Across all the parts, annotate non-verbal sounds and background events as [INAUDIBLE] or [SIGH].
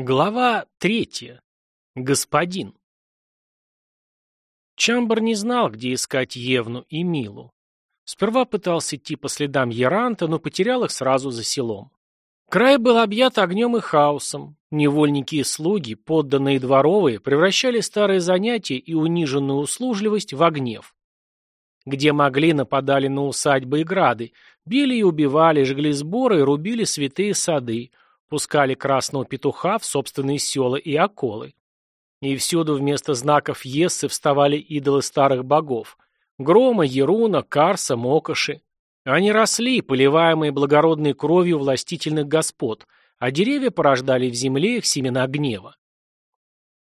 Глава третья. Господин. Чамбар не знал, где искать Евну и Милу. Сперва пытался идти по следам Яранта, но потерял их сразу за селом. Край был объят огнем и хаосом. Невольники и слуги, подданные дворовые, превращали старые занятия и униженную услужливость в гнев. Где могли, нападали на усадьбы и грады, били и убивали, жгли сборы и рубили святые сады, пускали красного петуха в собственные села и околы. И всюду вместо знаков Ессы вставали идолы старых богов – Грома, Еруна, Карса, Мокоши. Они росли, поливаемые благородной кровью властительных господ, а деревья порождали в земле их семена гнева.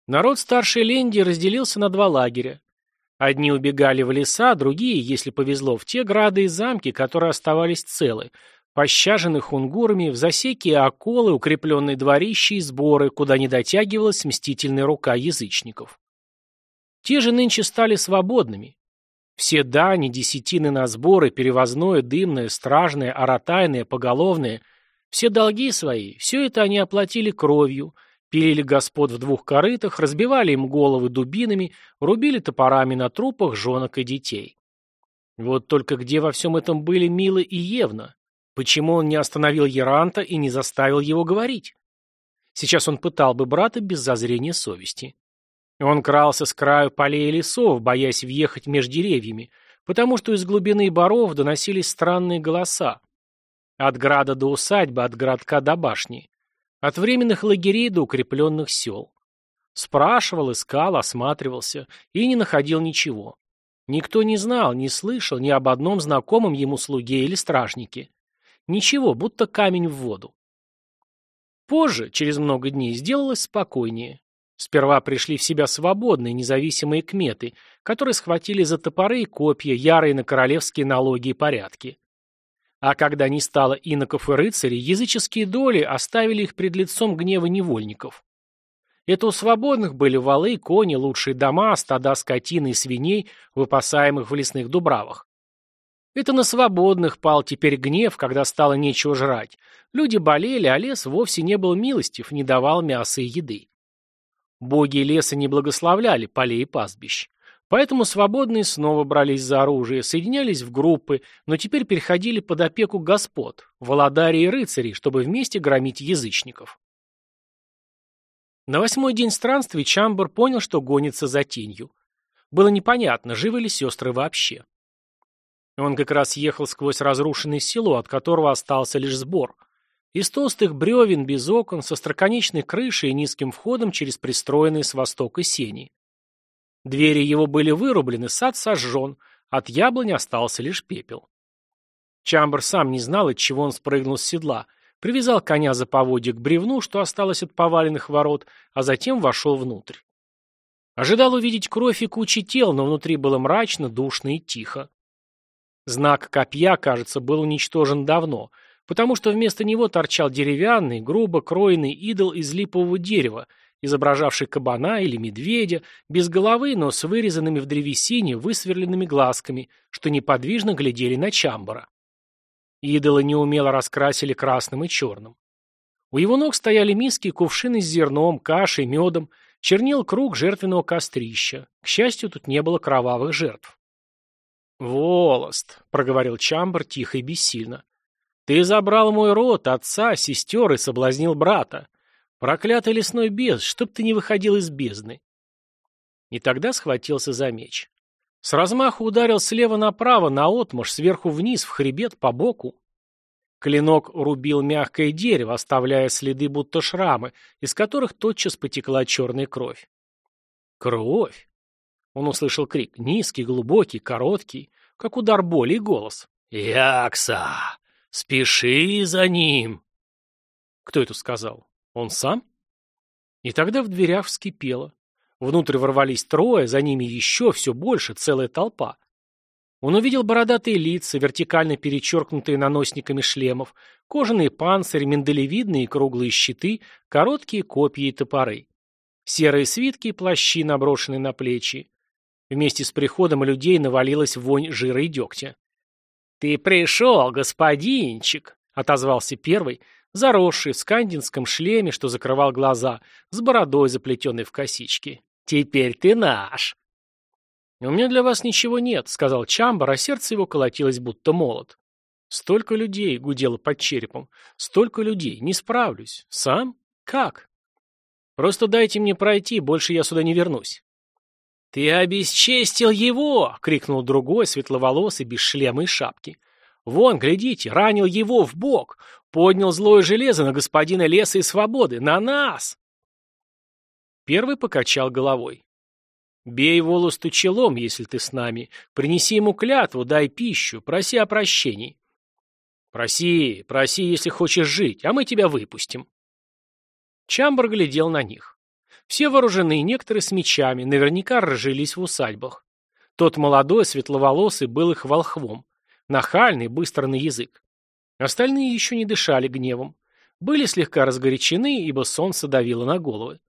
Народ старшей Ленди разделился на два лагеря. Одни убегали в леса, другие, если повезло, в те грады и замки, которые оставались целы, пощажены хунгурами, в засеки и околы, укрепленные дворища и сборы, куда не дотягивалась мстительная рука язычников. Те же нынче стали свободными. Все дани, десятины на сборы, перевозное, дымное, стражное, аратайное, поголовное, все долги свои, все это они оплатили кровью, пилили господ в двух корытах, разбивали им головы дубинами, рубили топорами на трупах женок и детей. Вот только где во всем этом были Мила и Евна? Почему он не остановил Яранта и не заставил его говорить? Сейчас он пытал бы брата без зазрения совести. Он крался с краю полей и лесов, боясь въехать между деревьями, потому что из глубины боров доносились странные голоса. От града до усадьбы, от городка до башни. От временных лагерей до укрепленных сел. Спрашивал, искал, осматривался и не находил ничего. Никто не знал, не слышал ни об одном знакомом ему слуге или стражнике. Ничего, будто камень в воду. Позже, через много дней, сделалось спокойнее. Сперва пришли в себя свободные, независимые кметы, которые схватили за топоры и копья, ярые на королевские налоги и порядки. А когда не стало иноков и рыцарей, языческие доли оставили их пред лицом гнева невольников. Это у свободных были валы, кони, лучшие дома, стада скотины и свиней, выпасаемых в лесных дубравах. Это на свободных пал теперь гнев, когда стало нечего жрать. Люди болели, а лес вовсе не был милостив, не давал мяса и еды. Боги леса не благословляли полей и пастбищ. Поэтому свободные снова брались за оружие, соединялись в группы, но теперь переходили под опеку господ, володарей и рыцарей, чтобы вместе громить язычников. На восьмой день странствий Чамбер понял, что гонится за тенью. Было непонятно, живы ли сестры вообще. Он как раз ехал сквозь разрушенное село, от которого остался лишь сбор. Из толстых бревен, без окон, со строконечной крышей и низким входом через пристроенные с востока сени. Двери его были вырублены, сад сожжен, от яблони остался лишь пепел. Чамбер сам не знал, от чего он спрыгнул с седла, привязал коня за поводья к бревну, что осталось от поваленных ворот, а затем вошел внутрь. Ожидал увидеть кровь и кучи тел, но внутри было мрачно, душно и тихо. Знак копья, кажется, был уничтожен давно, потому что вместо него торчал деревянный, грубо кроенный идол из липового дерева, изображавший кабана или медведя, без головы, но с вырезанными в древесине высверленными глазками, что неподвижно глядели на Чамбара. Идола неумело раскрасили красным и черным. У его ног стояли миски и кувшины с зерном, кашей, медом, чернил круг жертвенного кострища. К счастью, тут не было кровавых жертв. «Волост», — проговорил Чамбер тихо и бессильно. «Ты забрал мой род, отца, сестер и соблазнил брата. Проклятый лесной без, чтоб ты не выходил из бездны». И тогда схватился за меч. С размаху ударил слева направо, наотмашь, сверху вниз, в хребет, по боку. Клинок рубил мягкое дерево, оставляя следы будто шрамы, из которых тотчас потекла черная кровь. Кровь! Он услышал крик, низкий, глубокий, короткий, как удар боли и голос. «Якса! Спеши за ним!» Кто это сказал? Он сам? И тогда в дверях вскипело. Внутрь ворвались трое, за ними еще, все больше, целая толпа. Он увидел бородатые лица, вертикально перечеркнутые наносниками шлемов, кожаные панцири, миндалевидные круглые щиты, короткие копья и топоры. Серые свитки и плащи, наброшенные на плечи. Вместе с приходом людей навалилась вонь жира и дегтя. «Ты пришел, господинчик!» — отозвался первый, Заросший, в скандинском шлеме, что закрывал глаза, с бородой, заплетенной в косички. «Теперь ты наш!» «У меня для вас ничего нет», — сказал Чамбар, а сердце его колотилось будто молот. «Столько людей», — гудело под черепом. «Столько людей. Не справлюсь. Сам? Как?» «Просто дайте мне пройти, больше я сюда не вернусь». «Ты обесчестил его!» — крикнул другой, светловолосый, без шлема и шапки. «Вон, глядите, ранил его в бок, поднял злое железо на господина леса и свободы, на нас!» Первый покачал головой. Бей волосту челом, если ты с нами. Принеси ему клятву, дай пищу, проси о прощении. Проси, проси, если хочешь жить, а мы тебя выпустим. Чамбар глядел на них. Все вооружены, некоторые с мечами, наверняка разжились в усадьбах. Тот молодой, светловолосый, был их волхвом. Нахальный, быстро на язык. Остальные еще не дышали гневом. Были слегка разгорячены, ибо солнце давило на головы.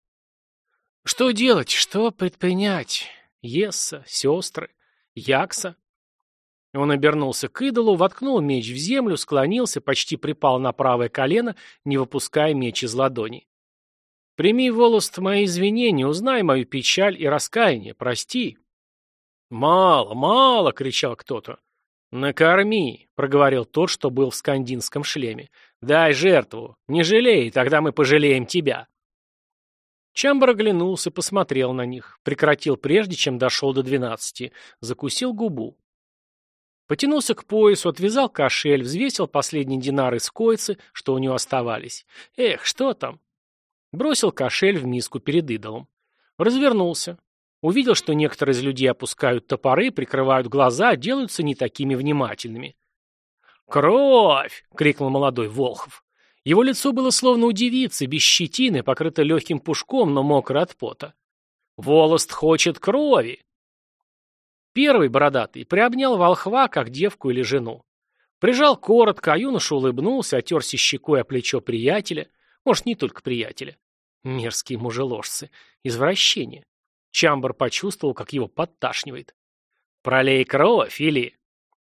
Что делать? Что предпринять? Есса, сестры, Якса. Он обернулся к идолу, воткнул меч в землю, склонился, почти припал на правое колено, не выпуская меч из ладони. «Прими, волост, мои извинения, узнай мою печаль и раскаяние, прости». «Мало, мало!» — кричал кто-то. «Накорми!» — проговорил тот, что был в скандинском шлеме. «Дай жертву! Не жалей, тогда мы пожалеем тебя!» Чамбар оглянулся, посмотрел на них, прекратил прежде, чем дошел до двенадцати, закусил губу. Потянулся к поясу, отвязал кошель, взвесил последние динары из койцы, что у него оставались. Эх, что там? Бросил кошель в миску перед идолом. Развернулся. Увидел, что некоторые из людей опускают топоры, прикрывают глаза, делаются не такими внимательными. «Кровь!» — крикнул молодой Волхов. Его лицо было словно у девицы, без щетины, покрыто легким пушком, но мокро от пота. «Волост хочет крови!» Первый бородатый приобнял волхва, как девку или жену. Прижал коротко, а юноша улыбнулся, отерся щекой о плечо приятеля. Может, не только приятеля. Мерзкие мужеложцы. Извращение. Чамбар почувствовал, как его подташнивает. «Пролей кровь или...»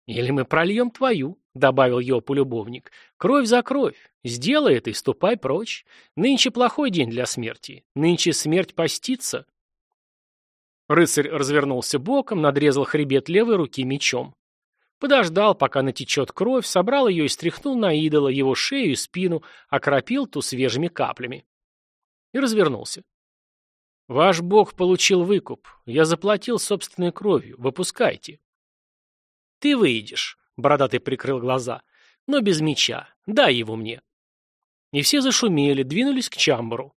«Или мы прольем твою», — добавил Йопу любовник. «Кровь за кровь. Сделай это и ступай прочь. Нынче плохой день для смерти. Нынче смерть постится». Рыцарь развернулся боком, надрезал хребет левой руки мечом. Подождал, пока натечет кровь, собрал ее и стряхнул на идола его шею и спину, окропил ту свежими каплями. И развернулся. «Ваш бог получил выкуп. Я заплатил собственной кровью. Выпускайте». «Ты выйдешь», — бородатый прикрыл глаза, — «но без меча. Дай его мне». И все зашумели, двинулись к Чамбару.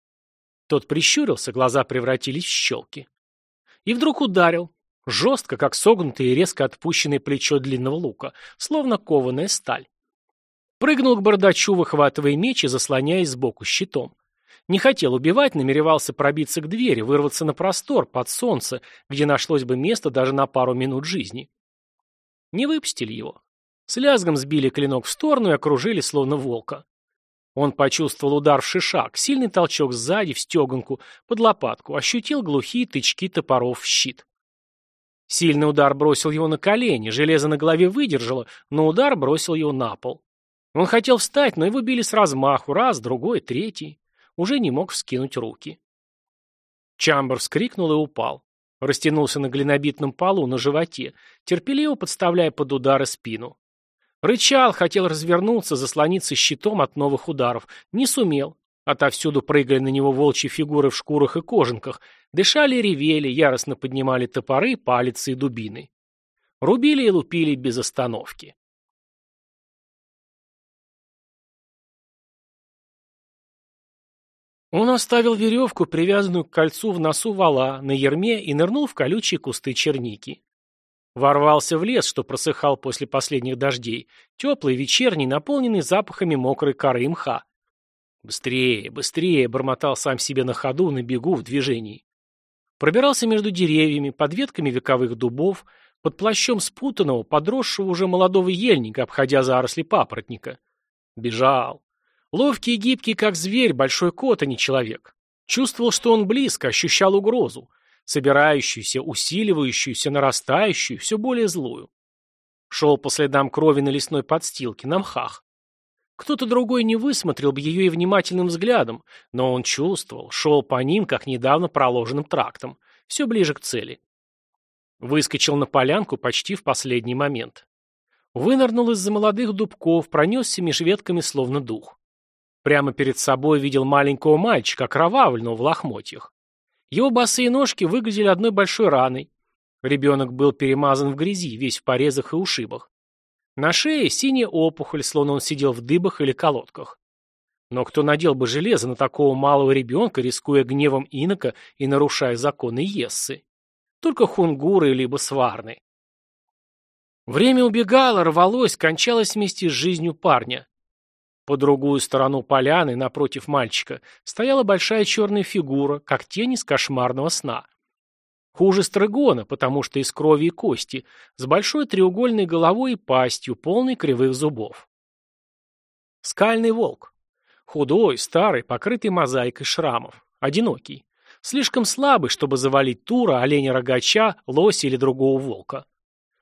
Тот прищурился, глаза превратились в щелки. И вдруг ударил. Жестко, как согнутое и резко отпущенное плечо длинного лука, словно кованая сталь. Прыгнул к бардачу, выхватывая меч и заслоняясь сбоку щитом. Не хотел убивать, намеревался пробиться к двери, вырваться на простор, под солнце, где нашлось бы место даже на пару минут жизни. Не выпустили его. С лязгом сбили клинок в сторону и окружили, словно волка. Он почувствовал удар в шишак, сильный толчок сзади, в стеганку, под лопатку, ощутил глухие тычки топоров в щит. Сильный удар бросил его на колени, железо на голове выдержало, но удар бросил его на пол. Он хотел встать, но его били с размаху, раз, другой, третий. Уже не мог вскинуть руки. Чамбер вскрикнул и упал. Растянулся на глинобитном полу, на животе, терпеливо подставляя под удары спину. Рычал, хотел развернуться, заслониться щитом от новых ударов. Не сумел. Отовсюду прыгали на него волчьи фигуры в шкурах и кожанках. Дышали и ревели, яростно поднимали топоры, палицы и дубины. Рубили и лупили без остановки. Он оставил веревку, привязанную к кольцу в носу вала, на ерме и нырнул в колючие кусты черники. Ворвался в лес, что просыхал после последних дождей, теплый, вечерний, наполненный запахами мокрой коры мха. «Быстрее, быстрее!» — бормотал сам себе на ходу, на бегу, в движении. Пробирался между деревьями, под ветками вековых дубов, под плащом спутанного, подросшего уже молодого ельника, обходя заросли папоротника. Бежал. Ловкий и гибкий, как зверь, большой кот, а не человек. Чувствовал, что он близко, ощущал угрозу собирающуюся, усиливающуюся, нарастающую, все более злую. Шел по следам крови на лесной подстилке, на мхах. Кто-то другой не высмотрел бы ее и внимательным взглядом, но он чувствовал, шел по ним, как недавно проложенным трактом, все ближе к цели. Выскочил на полянку почти в последний момент. Вынырнул из-за молодых дубков, пронесся меж ветками словно дух. Прямо перед собой видел маленького мальчика, окровавленного в лохмотьях. Его босые ножки выглядели одной большой раной. Ребенок был перемазан в грязи, весь в порезах и ушибах. На шее синяя опухоль, словно он сидел в дыбах или колодках. Но кто надел бы железо на такого малого ребенка, рискуя гневом инока и нарушая законы Ессы? Только хунгуры либо сварны. Время убегало, рвалось, кончалось вместе с жизнью парня. По другую сторону поляны, напротив мальчика, стояла большая черная фигура, как тень из кошмарного сна. Хуже стрыгона, потому что из крови и кости, с большой треугольной головой и пастью, полной кривых зубов. Скальный волк. Худой, старый, покрытый мозаикой шрамов. Одинокий. Слишком слабый, чтобы завалить тура, оленя-рогача, лося или другого волка.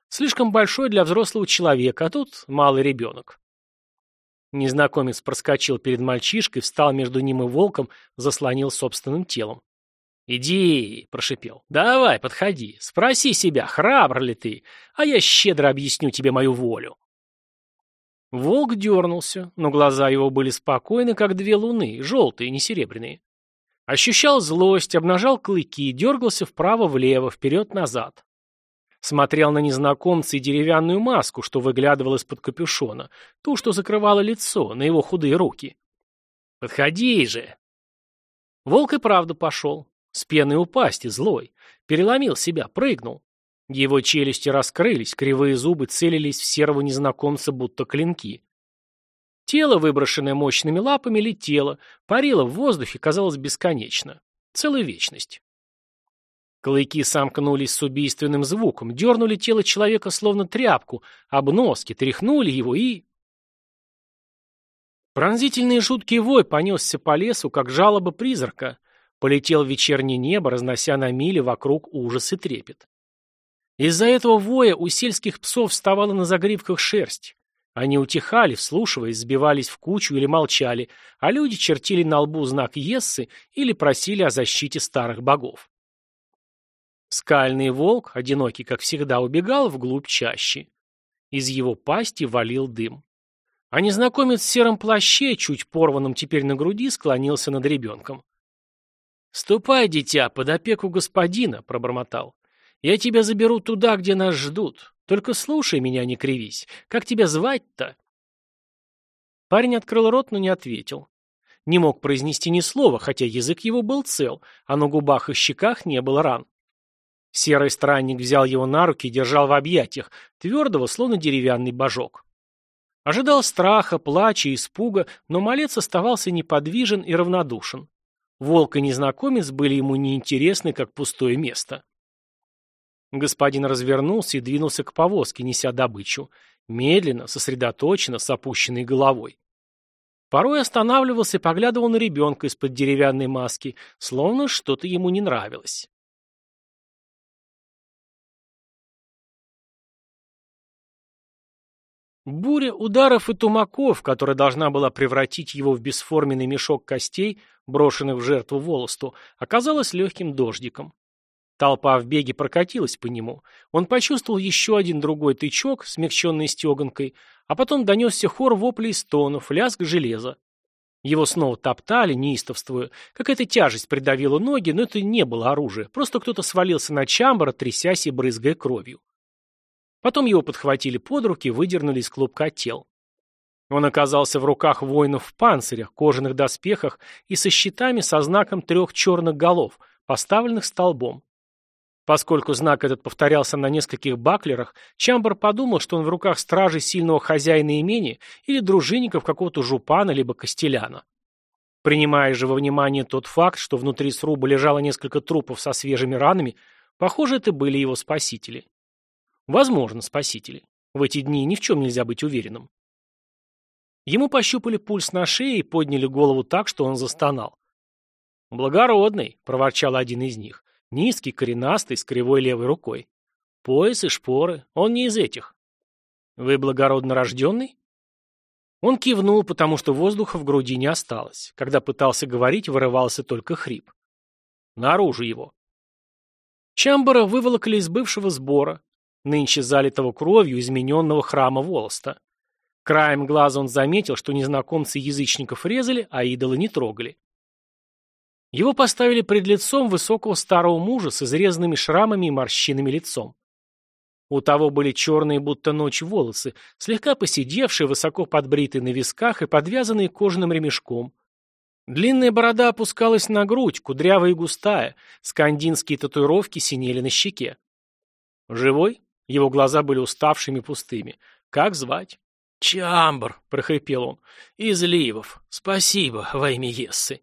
Слишком большой для взрослого человека, а тут малый ребенок. Незнакомец проскочил перед мальчишкой, встал между ним и волком, заслонил собственным телом. «Иди», — прошипел, — «давай, подходи, спроси себя, храбр ли ты, а я щедро объясню тебе мою волю». Волк дернулся, но глаза его были спокойны, как две луны, желтые, не серебряные. Ощущал злость, обнажал клыки, дергался вправо-влево, вперед-назад. Смотрел на незнакомца и деревянную маску, что выглядывала из-под капюшона, ту, что закрывала лицо, на его худые руки. «Подходи же!» Волк и правда пошел. С пеной у пасти, злой. Переломил себя, прыгнул. Его челюсти раскрылись, кривые зубы целились в серого незнакомца, будто клинки. Тело, выброшенное мощными лапами, летело, парило в воздухе, казалось бесконечно. Целая вечность. Клыки сомкнулись с убийственным звуком, дернули тело человека словно тряпку, обноски, тряхнули его и... Пронзительный жуткий вой понесся по лесу, как жалоба призрака. Полетел в вечернее небо, разнося на мили вокруг ужас и трепет. Из-за этого воя у сельских псов вставала на загривках шерсть. Они утихали, вслушиваясь, сбивались в кучу или молчали, а люди чертили на лбу знак Ессы или просили о защите старых богов. Скальный волк, одинокий, как всегда, убегал вглубь чащи. Из его пасти валил дым. А незнакомец в сером плаще, чуть порванном теперь на груди, склонился над ребенком. «Ступай, дитя, под опеку господина», — пробормотал. «Я тебя заберу туда, где нас ждут. Только слушай меня, не кривись. Как тебя звать-то?» Парень открыл рот, но не ответил. Не мог произнести ни слова, хотя язык его был цел, а на губах и щеках не было ран. Серый странник взял его на руки и держал в объятиях, твердого, словно деревянный божок. Ожидал страха, плача, испуга, но малец оставался неподвижен и равнодушен. Волк и незнакомец были ему неинтересны, как пустое место. Господин развернулся и двинулся к повозке, неся добычу. Медленно, сосредоточенно, с опущенной головой. Порой останавливался и поглядывал на ребенка из-под деревянной маски, словно что-то ему не нравилось. Буря ударов и тумаков, которая должна была превратить его в бесформенный мешок костей, брошенных в жертву волосту, оказалась легким дождиком. Толпа в беге прокатилась по нему. Он почувствовал еще один другой тычок, смягченный стеганкой, а потом донесся хор воплей стонов, лязг железа. Его снова топтали, неистовствуя. Какая-то тяжесть придавила ноги, но это не было оружие. Просто кто-то свалился на чамбара, трясясь и брызгая кровью. Потом его подхватили под руки, выдернули из клубка тел. Он оказался в руках воинов в панцирях, кожаных доспехах и со щитами со знаком трех черных голов, поставленных столбом. Поскольку знак этот повторялся на нескольких баклерах, Чамбер подумал, что он в руках стражи сильного хозяина имения или дружинников какого-то жупана либо костеляна. Принимая же во внимание тот факт, что внутри сруба лежало несколько трупов со свежими ранами, похоже, это были его спасители. Возможно, спасители. В эти дни ни в чем нельзя быть уверенным. Ему пощупали пульс на шее и подняли голову так, что он застонал. «Благородный», — проворчал один из них. Низкий, коренастый, с кривой левой рукой. Пояс и шпоры. Он не из этих. Вы благородно рожденный? Он кивнул, потому что воздуха в груди не осталось. Когда пытался говорить, вырывался только хрип. Наружу его. Чамбара выволокли из бывшего сбора, нынче залитого кровью измененного храма Волоста. Краем глаза он заметил, что незнакомцы язычников резали, а идолы не трогали. Его поставили пред лицом высокого старого мужа с изрезанными шрамами и морщинами лицом. У того были черные, будто ночь, волосы, слегка посидевшие, высоко подбритые на висках и подвязанные кожаным ремешком. Длинная борода опускалась на грудь, кудрявая и густая, скандинские татуировки синели на щеке. «Живой?» Его глаза были уставшими пустыми. «Как звать?» «Чамбр», — прохрипел он, — «из Ливов. Спасибо во имя Ессы».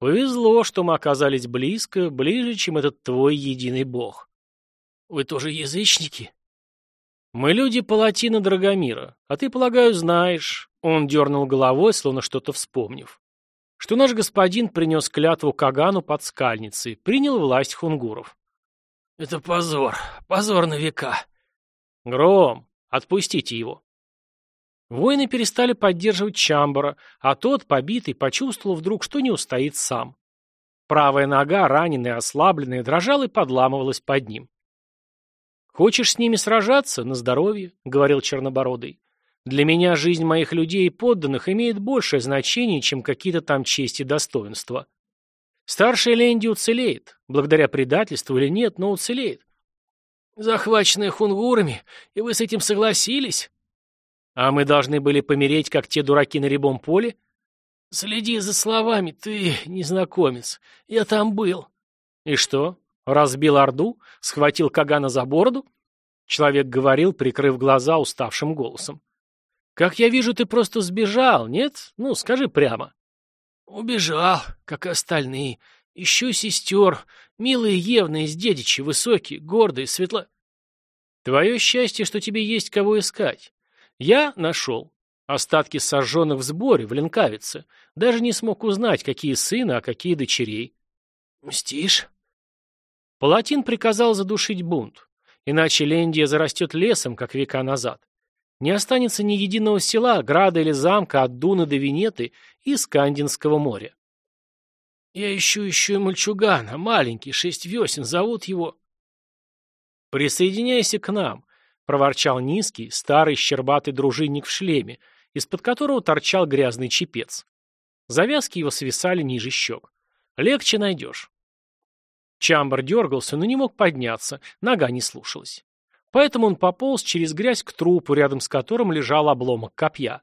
«Повезло, что мы оказались близко, ближе, чем этот твой единый бог». Вы тоже язычники? Мы люди палатина Драгомира, а ты, полагаю, знаешь. Он дернул головой, словно что-то вспомнив. Что наш господин принес клятву Кагану под скальницей, принял власть хунгуров. Это позор, позор на века. Гром, отпустите его. Воины перестали поддерживать Чамбара, а тот, побитый, почувствовал вдруг, что не устоит сам. Правая нога, раненая, ослабленная, дрожала и подламывалась под ним. «Хочешь с ними сражаться? На здоровье», — говорил Чернобородый. «Для меня жизнь моих людей и подданных имеет большее значение, чем какие-то там чести и достоинства. Старший Ленди уцелеет, благодаря предательству или нет, но уцелеет. Захваченные хунгурами, и вы с этим согласились? А мы должны были помереть, как те дураки на рябом поле? Следи за словами, ты незнакомец. Я там был. И что? Разбил Орду? Схватил Кагана за бороду? Человек говорил, прикрыв глаза уставшим голосом. «Как я вижу, ты просто сбежал, нет? Ну, скажи прямо». «Убежал, как и остальные. Ищу сестер. Милые Евны из дедичи, высокие, гордые, светло...» «Твое счастье, что тебе есть кого искать. Я нашел. Остатки сожженных в сборе, в Ленкавице. Даже не смог узнать, какие сыны, а какие дочерей». «Мстишь?» Палатин приказал задушить бунт, иначе Лендия зарастет лесом, как века назад. Не останется ни единого села, града или замка от Дуны до Венеты и Скандинского моря. Я ищу еще и мальчугана, маленький, шесть весен, зовут его... «Присоединяйся к нам», — проворчал низкий, старый, щербатый дружинник в шлеме, из-под которого торчал грязный чепец. Завязки его свисали ниже щек. «Легче найдешь». Чамбар дергался, но не мог подняться, нога не слушалась. Поэтому он пополз через грязь к трупу, рядом с которым лежал обломок копья.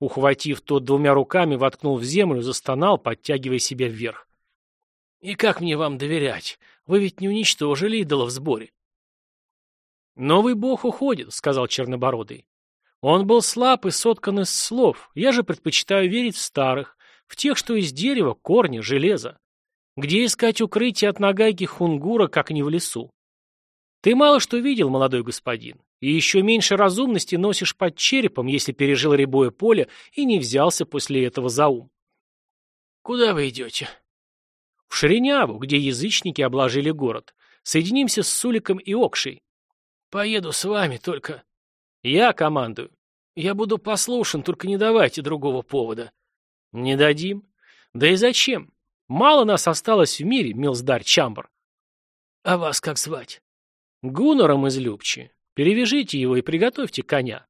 Ухватив тот двумя руками, воткнул в землю, застонал, подтягивая себя вверх. «И как мне вам доверять? Вы ведь не уничтожили идола в сборе». «Новый бог уходит», — сказал Чернобородый. «Он был слаб и соткан из слов. Я же предпочитаю верить в старых, в тех, что из дерева, корня, железа. Где искать укрытие от нагайки хунгура, как не в лесу? Ты мало что видел, молодой господин, и еще меньше разумности носишь под черепом, если пережил рябое поле и не взялся после этого за ум. Куда вы идете? В Шириняву, где язычники обложили город. Соединимся с Суликом и Окшей. Поеду с вами, только... Я командую. Я буду послушен, только не давайте другого повода. Не дадим. Да и зачем? Мало нас осталось в мире, Милздарь Чамбр. А вас как звать? Гунором из Любчи. Перевяжите его и приготовьте коня.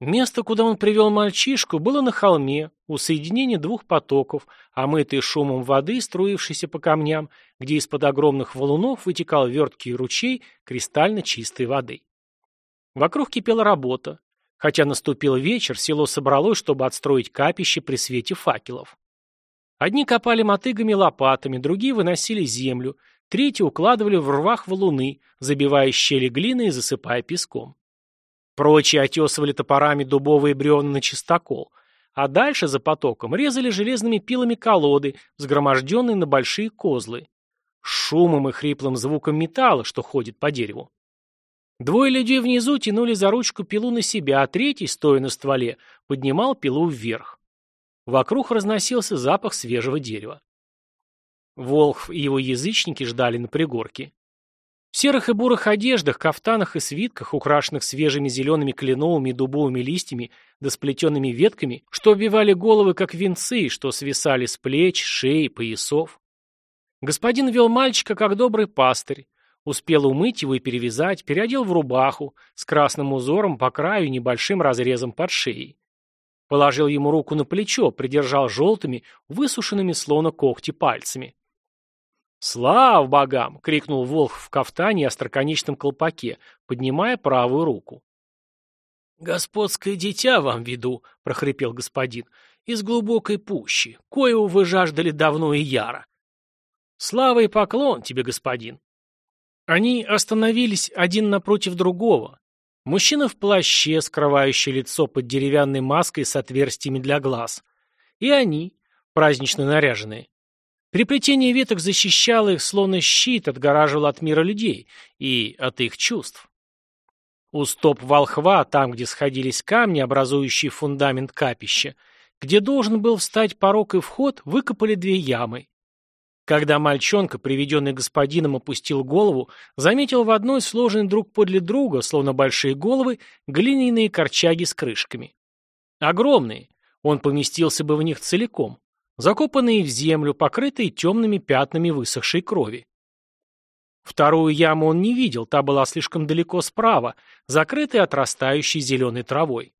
Место, куда он привел мальчишку, было на холме, у соединения двух потоков, омытые шумом воды, струившейся по камням, где из-под огромных валунов вытекал верткий ручей кристально чистой воды. Вокруг кипела работа. Хотя наступил вечер, село собралось, чтобы отстроить капище при свете факелов. Одни копали мотыгами лопатами, другие выносили землю, третьи укладывали в рвах валуны, забивая щели глиной и засыпая песком. Прочие отесывали топорами дубовые бревна на чистокол, а дальше за потоком резали железными пилами колоды, взгроможденные на большие козлы, шумом и хриплым звуком металла, что ходит по дереву. Двое людей внизу тянули за ручку пилу на себя, а третий, стоя на стволе, поднимал пилу вверх. Вокруг разносился запах свежего дерева. Волхв и его язычники ждали на пригорке. В серых и бурых одеждах, кафтанах и свитках, украшенных свежими зелеными кленовыми и дубовыми листьями да сплетенными ветками, что обвивали головы, как венцы, что свисали с плеч, шеи, поясов. Господин вел мальчика, как добрый пастырь, успел умыть его и перевязать, переодел в рубаху с красным узором по краю и небольшим разрезом под шеей. Положил ему руку на плечо, придержал желтыми, высушенными словно когти пальцами. «Слав богам!» — крикнул волк в кафтане и остроконечном колпаке, поднимая правую руку. «Господское дитя вам веду», — прохрипел господин, — «из глубокой пущи, коего вы жаждали давно и яро». «Слава и поклон тебе, господин». Они остановились один напротив другого. Мужчина в плаще, скрывающий лицо под деревянной маской с отверстиями для глаз. И они, празднично наряженные. Приплетение веток защищало их, словно щит, отгораживало от мира людей и от их чувств. У стоп волхва, там, где сходились камни, образующие фундамент капища, где должен был встать порог и вход, выкопали две ямы. Когда мальчонка, приведенный господином, опустил голову, заметил в одной сложенной друг подле друга, словно большие головы, глиняные корчаги с крышками. Огромные. Он поместился бы в них целиком закопанные в землю, покрытые темными пятнами высохшей крови. Вторую яму он не видел, та была слишком далеко справа, закрытая отрастающей зеленой травой.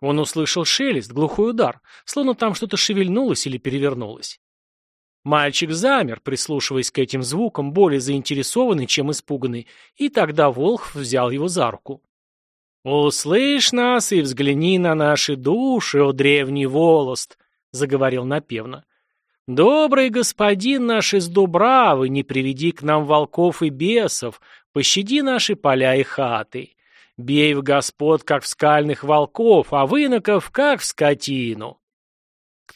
Он услышал шелест, глухой удар, словно там что-то шевельнулось или перевернулось. Мальчик замер, прислушиваясь к этим звукам, более заинтересованный, чем испуганный, и тогда Волх взял его за руку. «Услышь нас и взгляни на наши души, о древний волост!» — заговорил напевно. «Добрый господин наш из Дубравы, не приведи к нам волков и бесов, пощади наши поля и хаты. Бей в господ, как в скальных волков, а выноков, как в скотину.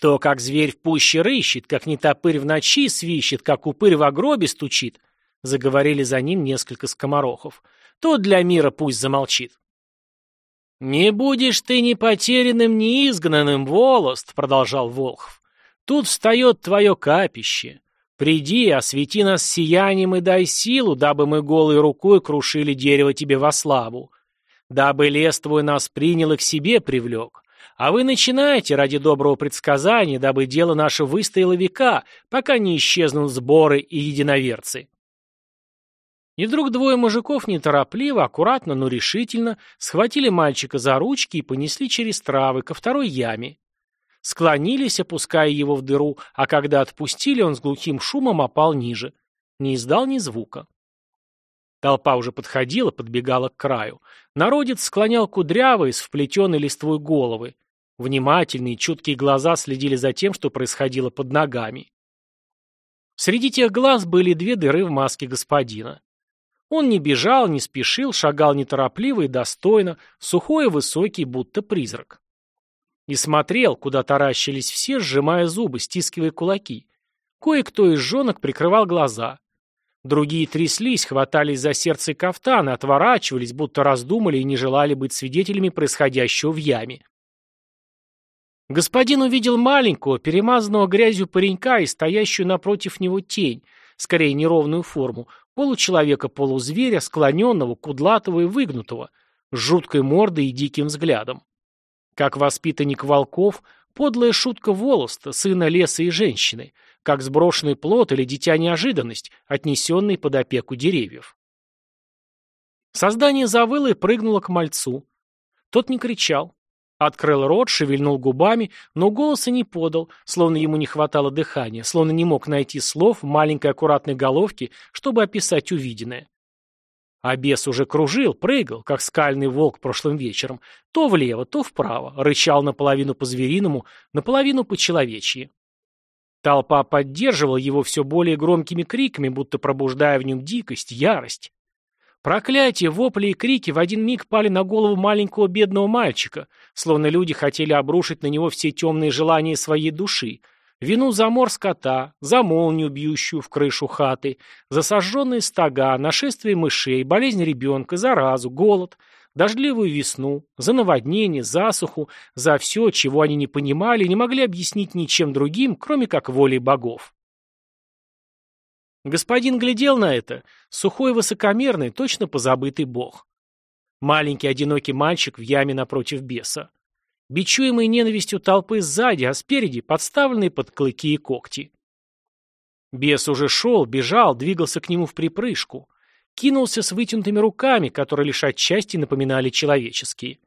Кто, как зверь в пуще рыщет, как нетопырь в ночи свищет, как упырь в гробе стучит, — заговорили за ним несколько скоморохов, — тот для мира пусть замолчит. «Не будешь ты ни потерянным, ни изгнанным, волост», — продолжал Волхв. «Тут встает твое капище. Приди, освети нас сиянием и дай силу, дабы мы голой рукой крушили дерево тебе во славу. Дабы лес твой нас принял и к себе привлек. А вы начинайте ради доброго предсказания, дабы дело наше выстояло века, пока не исчезнут сборы и единоверцы». И вдруг двое мужиков неторопливо, аккуратно, но решительно схватили мальчика за ручки и понесли через травы ко второй яме. Склонились, опуская его в дыру, а когда отпустили, он с глухим шумом опал ниже. Не издал ни звука. Толпа уже подходила, подбегала к краю. Народец склонял кудрявые с вплетенной листвой головы. Внимательные, чуткие глаза следили за тем, что происходило под ногами. Среди тех глаз были две дыры в маске господина. Он не бежал, не спешил, шагал неторопливо и достойно, сухой и высокий, будто призрак. И смотрел, куда таращились все, сжимая зубы, стискивая кулаки. Кое-кто из женок прикрывал глаза. Другие тряслись, хватались за сердце кафтана, отворачивались, будто раздумали и не желали быть свидетелями происходящего в яме. Господин увидел маленького, перемазанного грязью паренька и стоящую напротив него тень, скорее неровную форму, Получеловека-полузверя, склоненного, кудлатого и выгнутого, с жуткой мордой и диким взглядом. Как воспитанник волков, подлая шутка волоста, сына леса и женщины, как сброшенный плод или дитя-неожиданность, отнесенный под опеку деревьев. Создание завыло и прыгнуло к мальцу. Тот не кричал, Открыл рот, шевельнул губами, но голоса не подал, словно ему не хватало дыхания, словно не мог найти слов в маленькой аккуратной головке, чтобы описать увиденное. А бес уже кружил, прыгал, как скальный волк прошлым вечером, то влево, то вправо, рычал наполовину по-звериному, наполовину по-человечьи. Толпа поддерживала его все более громкими криками, будто пробуждая в нем дикость, ярость. Проклятие, вопли и крики в один миг пали на голову маленького бедного мальчика, словно люди хотели обрушить на него все темные желания своей души. Вину за мор скота, за молнию, бьющую в крышу хаты, за сожженные стога, нашествие мышей, болезнь ребенка, заразу, голод, дождливую весну, за наводнение, засуху, за все, чего они не понимали и не могли объяснить ничем другим, кроме как волей богов. Господин глядел на это, сухой и высокомерный, точно позабытый бог. Маленький одинокий мальчик в яме напротив беса. Бичуемый ненавистью толпы сзади, а спереди подставленные под клыки и когти. Бес уже шел, бежал, двигался к нему в припрыжку. Кинулся с вытянутыми руками, которые лишь отчасти напоминали человеческие.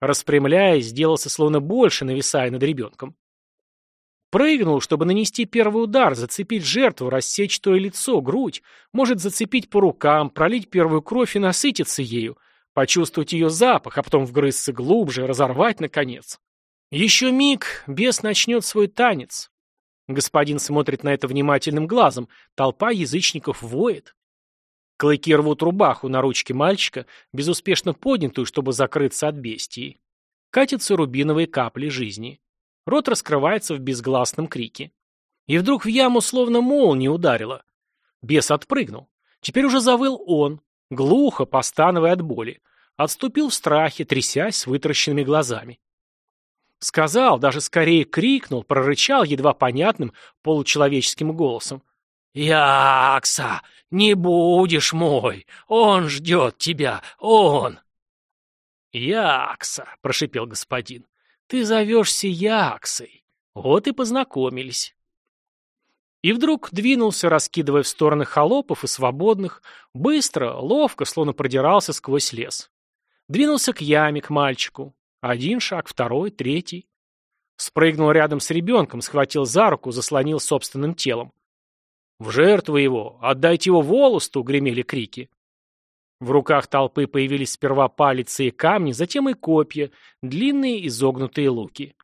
Распрямляясь, сделался словно больше, нависая над ребенком. Прыгнул, чтобы нанести первый удар, зацепить жертву, рассечь то и лицо, грудь, может зацепить по рукам, пролить первую кровь и насытиться ею, почувствовать ее запах, а потом вгрызться глубже, разорвать, наконец. Еще миг, бес начнет свой танец. Господин смотрит на это внимательным глазом, толпа язычников воет. Клыки рвут рубаху на ручке мальчика, безуспешно поднятую, чтобы закрыться от бестии. Катятся рубиновые капли жизни. Рот раскрывается в безгласном крике. И вдруг в яму словно молния ударила. Бес отпрыгнул. Теперь уже завыл он, глухо, постановая от боли. Отступил в страхе, трясясь с вытаращенными глазами. Сказал, даже скорее крикнул, прорычал едва понятным, получеловеческим голосом. «Якса, не будешь мой! Он ждет тебя! Он!» «Якса!» — прошипел господин. Ты зовешься Яксой. Вот и познакомились. И вдруг двинулся, раскидывая в стороны холопов и свободных, быстро, ловко, словно продирался сквозь лес. Двинулся к яме, к мальчику. Один шаг, второй, третий. Спрыгнул рядом с ребенком, схватил за руку, заслонил собственным телом. «В жертву его! Отдайте его волосту!» — гремели крики. В руках толпы появились сперва палицы и камни, затем и копья, длинные изогнутые луки.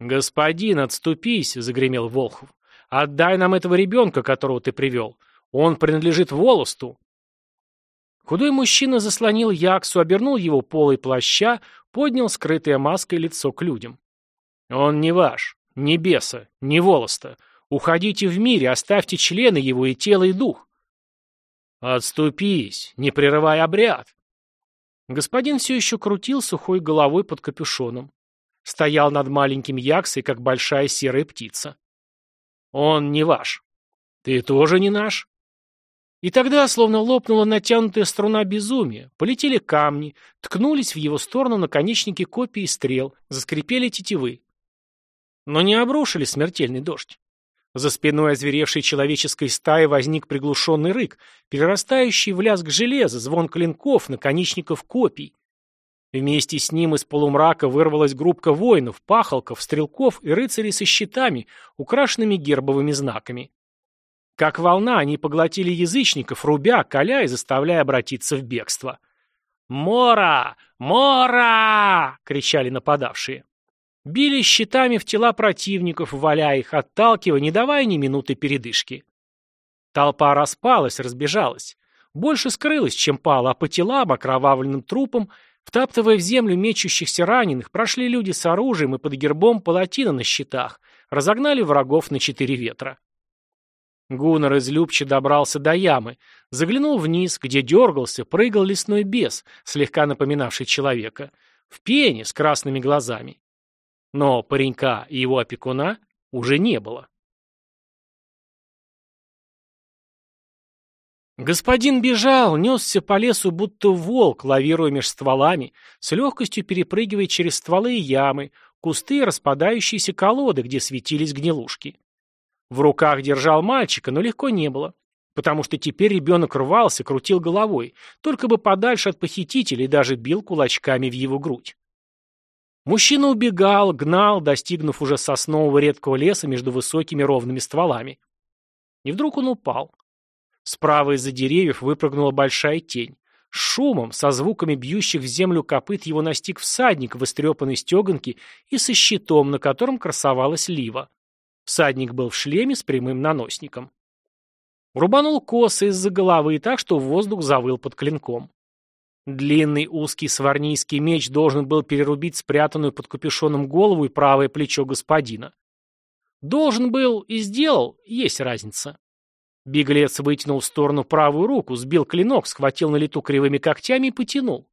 «Господин, отступись!» — загремел Волхов. «Отдай нам этого ребенка, которого ты привел. Он принадлежит волосту!» Худой мужчина заслонил Яксу, обернул его полой плаща, поднял скрытое маской лицо к людям. «Он не ваш, не беса, не волоста. Уходите в мире, оставьте члены его и тело, и дух. «Отступись, не прерывай обряд!» Господин все еще крутил сухой головой под капюшоном. Стоял над маленьким Яксой, как большая серая птица. «Он не ваш. Ты тоже не наш?» И тогда, словно лопнула натянутая струна безумия, полетели камни, ткнулись в его сторону наконечники копий и стрел, заскрипели тетивы. Но не обрушили смертельный дождь. За спиной озверевшей человеческой стаи возник приглушенный рык, перерастающий в лязг железа, звон клинков, наконечников копий. Вместе с ним из полумрака вырвалась группка воинов, пахалков, стрелков и рыцарей со щитами, украшенными гербовыми знаками. Как волна, они поглотили язычников, рубя, коля и заставляя обратиться в бегство. «Мора! Мора!» — кричали нападавшие. Били щитами в тела противников, валяя их, отталкивая, не давая ни минуты передышки. Толпа распалась, разбежалась. Больше скрылась, чем пала, а по телам, окровавленным трупам, втаптывая в землю мечущихся раненых, прошли люди с оружием и под гербом палатина на щитах, разогнали врагов на четыре ветра. Гуннер из Любчи добрался до ямы, заглянул вниз, где дергался, прыгал лесной бес, слегка напоминавший человека, в пене с красными глазами. Но паренька и его опекуна уже не было. Господин бежал, несся по лесу, будто волк, лавируя меж стволами, с легкостью перепрыгивая через стволы и ямы, кусты и распадающиеся колоды, где светились гнилушки. В руках держал мальчика, но легко не было, потому что теперь ребенок рвался, крутил головой, только бы подальше от похитителей, даже бил кулачками в его грудь. Мужчина убегал, гнал, достигнув уже соснового редкого леса между высокими ровными стволами. И вдруг он упал. Справа из-за деревьев выпрыгнула большая тень. Шумом, со звуками бьющих в землю копыт его настиг всадник в истрепанной стеганке и со щитом, на котором красовалась лива. Всадник был в шлеме с прямым наносником. Рубанул косы из-за головы так, что воздух завыл под клинком. Длинный узкий сварнийский меч должен был перерубить спрятанную под капюшоном голову и правое плечо господина. Должен был и сделал, есть разница. Беглец вытянул в сторону правую руку, сбил клинок, схватил на лету кривыми когтями и потянул.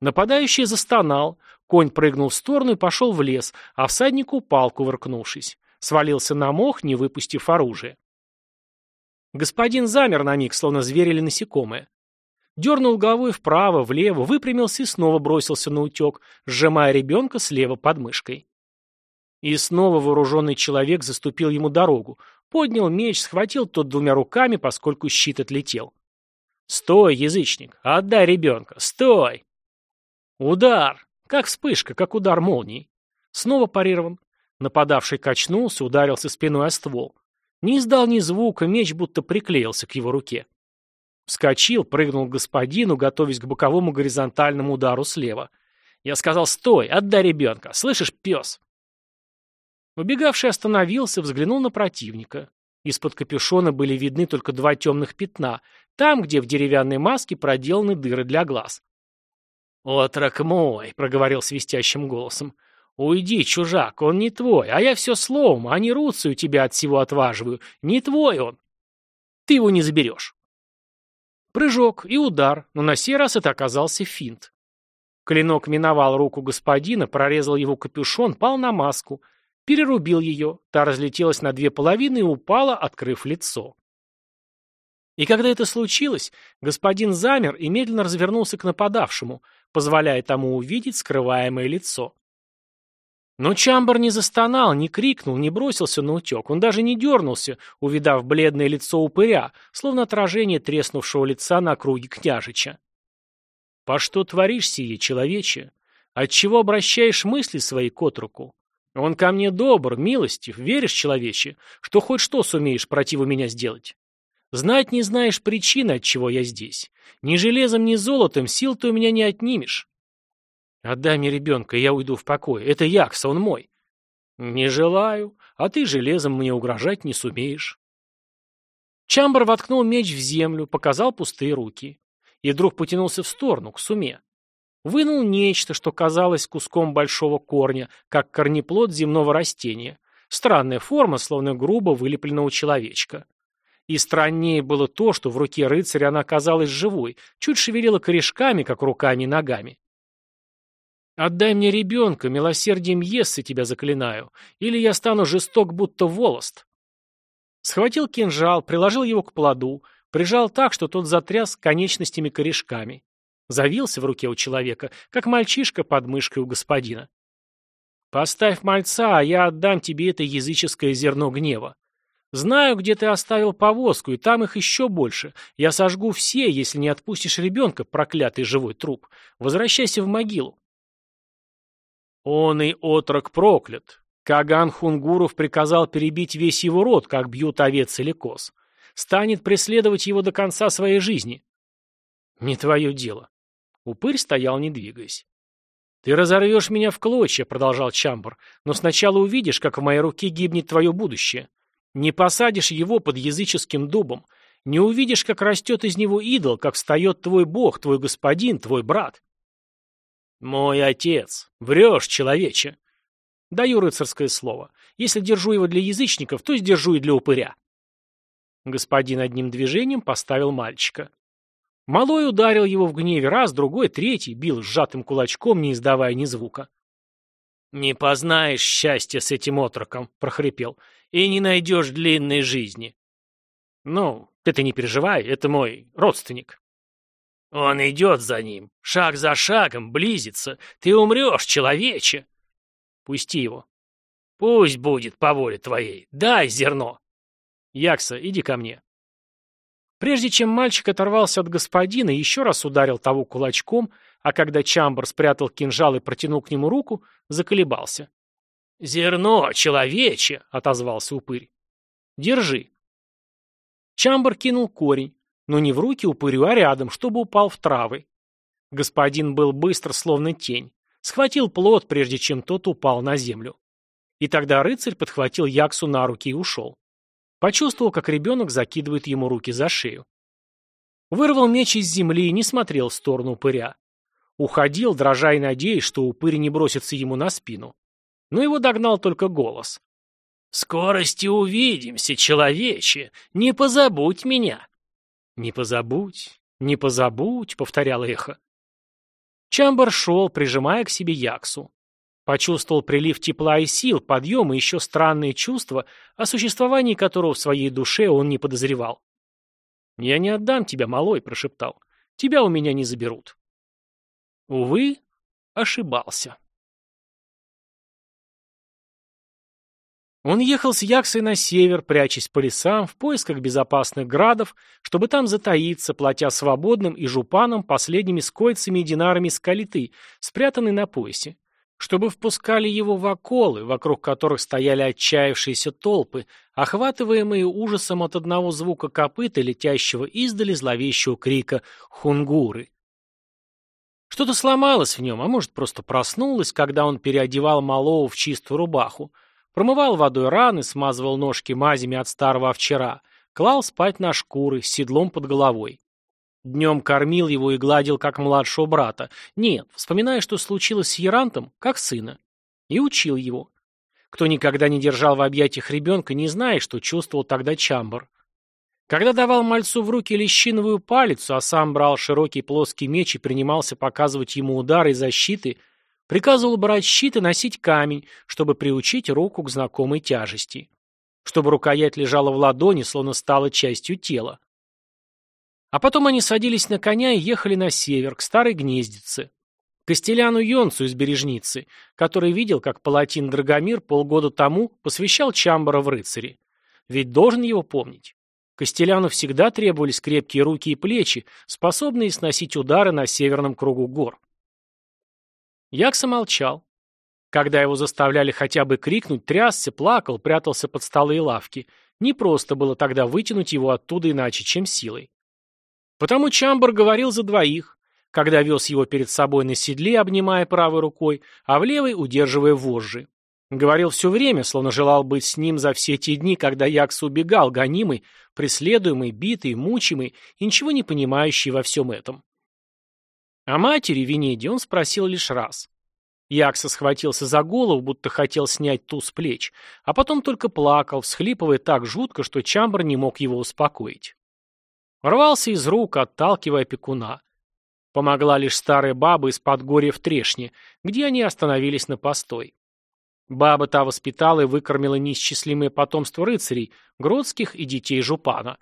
Нападающий застонал, конь прыгнул в сторону и пошел в лес, а всадник упал, кувыркнувшись. Свалился на мох, не выпустив оружие. Господин замер на миг, словно зверь или насекомое. Дернул головой вправо, влево, выпрямился и снова бросился на утек, сжимая ребенка слева под мышкой. И снова вооруженный человек заступил ему дорогу, поднял меч, схватил тот двумя руками, поскольку щит отлетел. «Стой, язычник! Отдай ребенка! Стой!» Удар! Как вспышка, как удар молнии. Снова парирован. Нападавший качнулся, ударился спиной о ствол. Не издал ни звука, меч будто приклеился к его руке. Вскочил, прыгнул к господину, готовясь к боковому горизонтальному удару слева. Я сказал «Стой! Отдай ребенка! Слышишь, пес!» Убегавший остановился, взглянул на противника. Из-под капюшона были видны только два темных пятна, там, где в деревянной маске проделаны дыры для глаз. «Отрок мой!» — проговорил свистящим голосом. «Уйди, чужак, он не твой, а я все словом, а не руцию тебя от всего отваживаю. Не твой он. Ты его не заберешь». Прыжок и удар, но на сей раз это оказался финт. Клинок миновал руку господина, прорезал его капюшон, пал на маску — перерубил ее, та разлетелась на две половины и упала, открыв лицо. И когда это случилось, господин замер и медленно развернулся к нападавшему, позволяя тому увидеть скрываемое лицо. Но Чамбар не застонал, не крикнул, не бросился на утек. Он даже не дернулся, увидав бледное лицо упыря, словно отражение треснувшего лица на круге княжича. «По что творишь сие, человече? Отчего обращаешь мысли свои к отруку? Он ко мне добр, милостив, веришь, человече, что хоть что сумеешь противу меня сделать? Знать не знаешь причины, от чего я здесь. Ни железом, ни золотом сил ты у меня не отнимешь. Отдай мне ребенка, и я уйду в покой. Это Якса, он мой. Не желаю, а ты железом мне угрожать не сумеешь. Чамбар воткнул меч в землю, показал пустые руки. И вдруг потянулся в сторону, к суме. Вынул нечто, что казалось куском большого корня, как корнеплод земного растения. Странная форма, словно грубо вылепленного человечка. И страннее было то, что в руке рыцаря она казалась живой, чуть шевелила корешками, как руками и ногами. «Отдай мне ребенка, милосердием Ессы тебя заклинаю, или я стану жесток, будто волост». Схватил кинжал, приложил его к плоду, прижал так, что тот затряс конечностями корешками. Завился в руке у человека, как мальчишка под мышкой у господина. «Поставь мальца, а я отдам тебе это языческое зерно гнева. Знаю, где ты оставил повозку, и там их еще больше. Я сожгу все, если не отпустишь ребенка, проклятый живой труп. Возвращайся в могилу». Он и отрок проклят. Каган Хунгуров приказал перебить весь его род, как бьют овец или коз. Станет преследовать его до конца своей жизни. Не твое дело. Упырь стоял, не двигаясь. «Ты разорвешь меня в клочья», — продолжал Чамбар, «но сначала увидишь, как в моей руке гибнет твое будущее. Не посадишь его под языческим дубом, не увидишь, как растет из него идол, как встает твой бог, твой господин, твой брат». «Мой отец! Врешь, человече!» «Даю рыцарское слово. Если держу его для язычников, то сдержу и для упыря». Господин одним движением поставил мальчика. Малой ударил его в гневе раз, другой, третий, бил сжатым кулачком, не издавая ни звука. «Не познаешь счастья с этим отроком», — прохрипел, — «и не найдешь длинной жизни». «Ну, ты-то не переживай, это мой родственник». «Он идет за ним, шаг за шагом, близится. Ты умрешь, человече!» «Пусти его». «Пусть будет по воле твоей. Дай зерно». «Якса, иди ко мне». Прежде чем мальчик оторвался от господина и еще раз ударил того кулачком, а когда Чамбар спрятал кинжал и протянул к нему руку, заколебался. «Зерно, человече!» — отозвался упырь. «Держи». Чамбар кинул корень, но не в руки упырю, а рядом, чтобы упал в травы. Господин был быстр, словно тень. Схватил плод, прежде чем тот упал на землю. И тогда рыцарь подхватил Яксу на руки и ушел. Почувствовал, как ребенок закидывает ему руки за шею. Вырвал меч из земли и не смотрел в сторону упыря. Уходил, дрожа и надеясь, что упырь не бросится ему на спину. Но его догнал только голос. скорости увидимся, человече! Не позабудь меня!» «Не позабудь, не позабудь», — повторял эхо. Чамбар шел, прижимая к себе Яксу. Почувствовал прилив тепла и сил, подъем и еще странные чувства, о существовании которого в своей душе он не подозревал. «Я не отдам тебя, малой», — прошептал. «Тебя у меня не заберут». Увы, ошибался. Он ехал с Яксой на север, прячась по лесам, в поисках безопасных градов, чтобы там затаиться, платя свободным и жупанам последними скойцами и динарами скалиты, спрятанной на поясе. Чтобы впускали его в околы, вокруг которых стояли отчаявшиеся толпы, охватываемые ужасом от одного звука копыта, летящего издали зловещего крика «Хунгуры!». Что-то сломалось в нем, а может, просто проснулось, когда он переодевал малого в чистую рубаху – Промывал водой раны, смазывал ножки мазями от старого овчара, клал спать на шкуры, с седлом под головой. Днем кормил его и гладил, как младшего брата. Нет, вспоминая, что случилось с Ярантом, как сына. И учил его. Кто никогда не держал в объятиях ребенка, не знает, что чувствовал тогда Чамбар. Когда давал мальцу в руки лещиновую палицу, а сам брал широкий плоский меч и принимался показывать ему удары и защиты – Приказывал брать щит и носить камень, чтобы приучить руку к знакомой тяжести. Чтобы рукоять лежала в ладони, словно стала частью тела. А потом они садились на коня и ехали на север, к старой гнездице. Костеляну Йонцу из Бережницы, который видел, как палатин Драгомир полгода тому посвящал Чамбара в рыцари. Ведь должен его помнить. Костеляну всегда требовались крепкие руки и плечи, способные сносить удары на северном кругу гор. Якса молчал. Когда его заставляли хотя бы крикнуть, трясся, плакал, прятался под столы и лавки. Не просто было тогда вытянуть его оттуда иначе, чем силой. Потому Чамбар говорил за двоих, когда вез его перед собой на седле, обнимая правой рукой, а в левой удерживая вожжи. Говорил все время, словно желал быть с ним за все те дни, когда Якса убегал, гонимый, преследуемый, битый, мучимый и ничего не понимающий во всем этом. О матери Венеди он спросил лишь раз. Якса схватился за голову, будто хотел снять ту с плеч, а потом только плакал, всхлипывая так жутко, что Чамбар не мог его успокоить. Рвался из рук, отталкивая пекуна. Помогла лишь старая баба из подгорья в Трешне, где они остановились на постой. Баба та воспитала и выкормила неисчислимое потомство рыцарей, гродских и детей Жупана.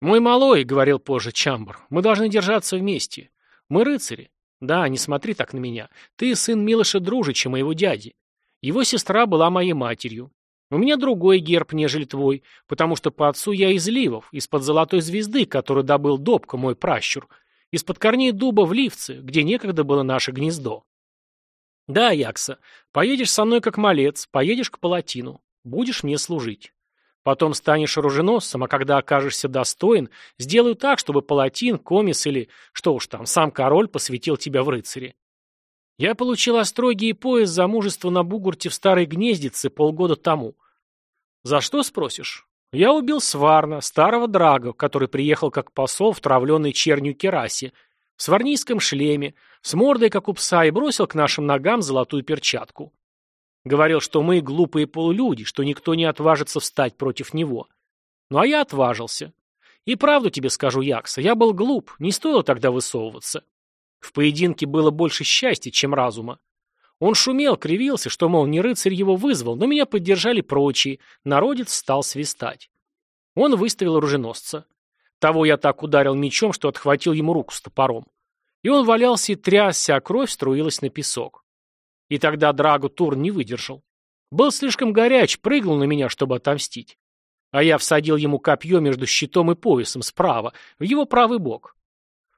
«Мой малой», — говорил позже Чамбар, — «мы должны держаться вместе. Мы рыцари. Да, не смотри так на меня. Ты сын Милоша Дружича, моего дяди. Его сестра была моей матерью. У меня другой герб, нежели твой, потому что по отцу я из Ливов, из-под золотой звезды, которую добыл Добка, мой пращур, из-под корней дуба в Ливце, где некогда было наше гнездо. Да, Якса, поедешь со мной как малец, поедешь к палатину, будешь мне служить. Потом станешь оруженосцем, а когда окажешься достоин, сделаю так, чтобы палатин, комис или, что уж там, сам король посвятил тебя в рыцари. Я получил остроги и пояс за мужество на бугурте в старой гнездице полгода тому. За что, спросишь? Я убил Сварна, старого Драго, который приехал как посол в травленной чернью керасе, в сварнийском шлеме, с мордой, как у пса, и бросил к нашим ногам золотую перчатку. Говорил, что мы глупые полулюди, что никто не отважится встать против него. Ну а я отважился. И правду тебе скажу, Якса, я был глуп, не стоило тогда высовываться. В поединке было больше счастья, чем разума. Он шумел, кривился, что, мол, не рыцарь его вызвал, но меня поддержали прочие, народец стал свистать. Он выставил оруженосца. Того я так ударил мечом, что отхватил ему руку с топором. И он валялся и трясся, а кровь струилась на песок. И тогда Драгу Турн не выдержал. Был слишком горяч, прыгнул на меня, чтобы отомстить. А я всадил ему копье между щитом и поясом справа, в его правый бок.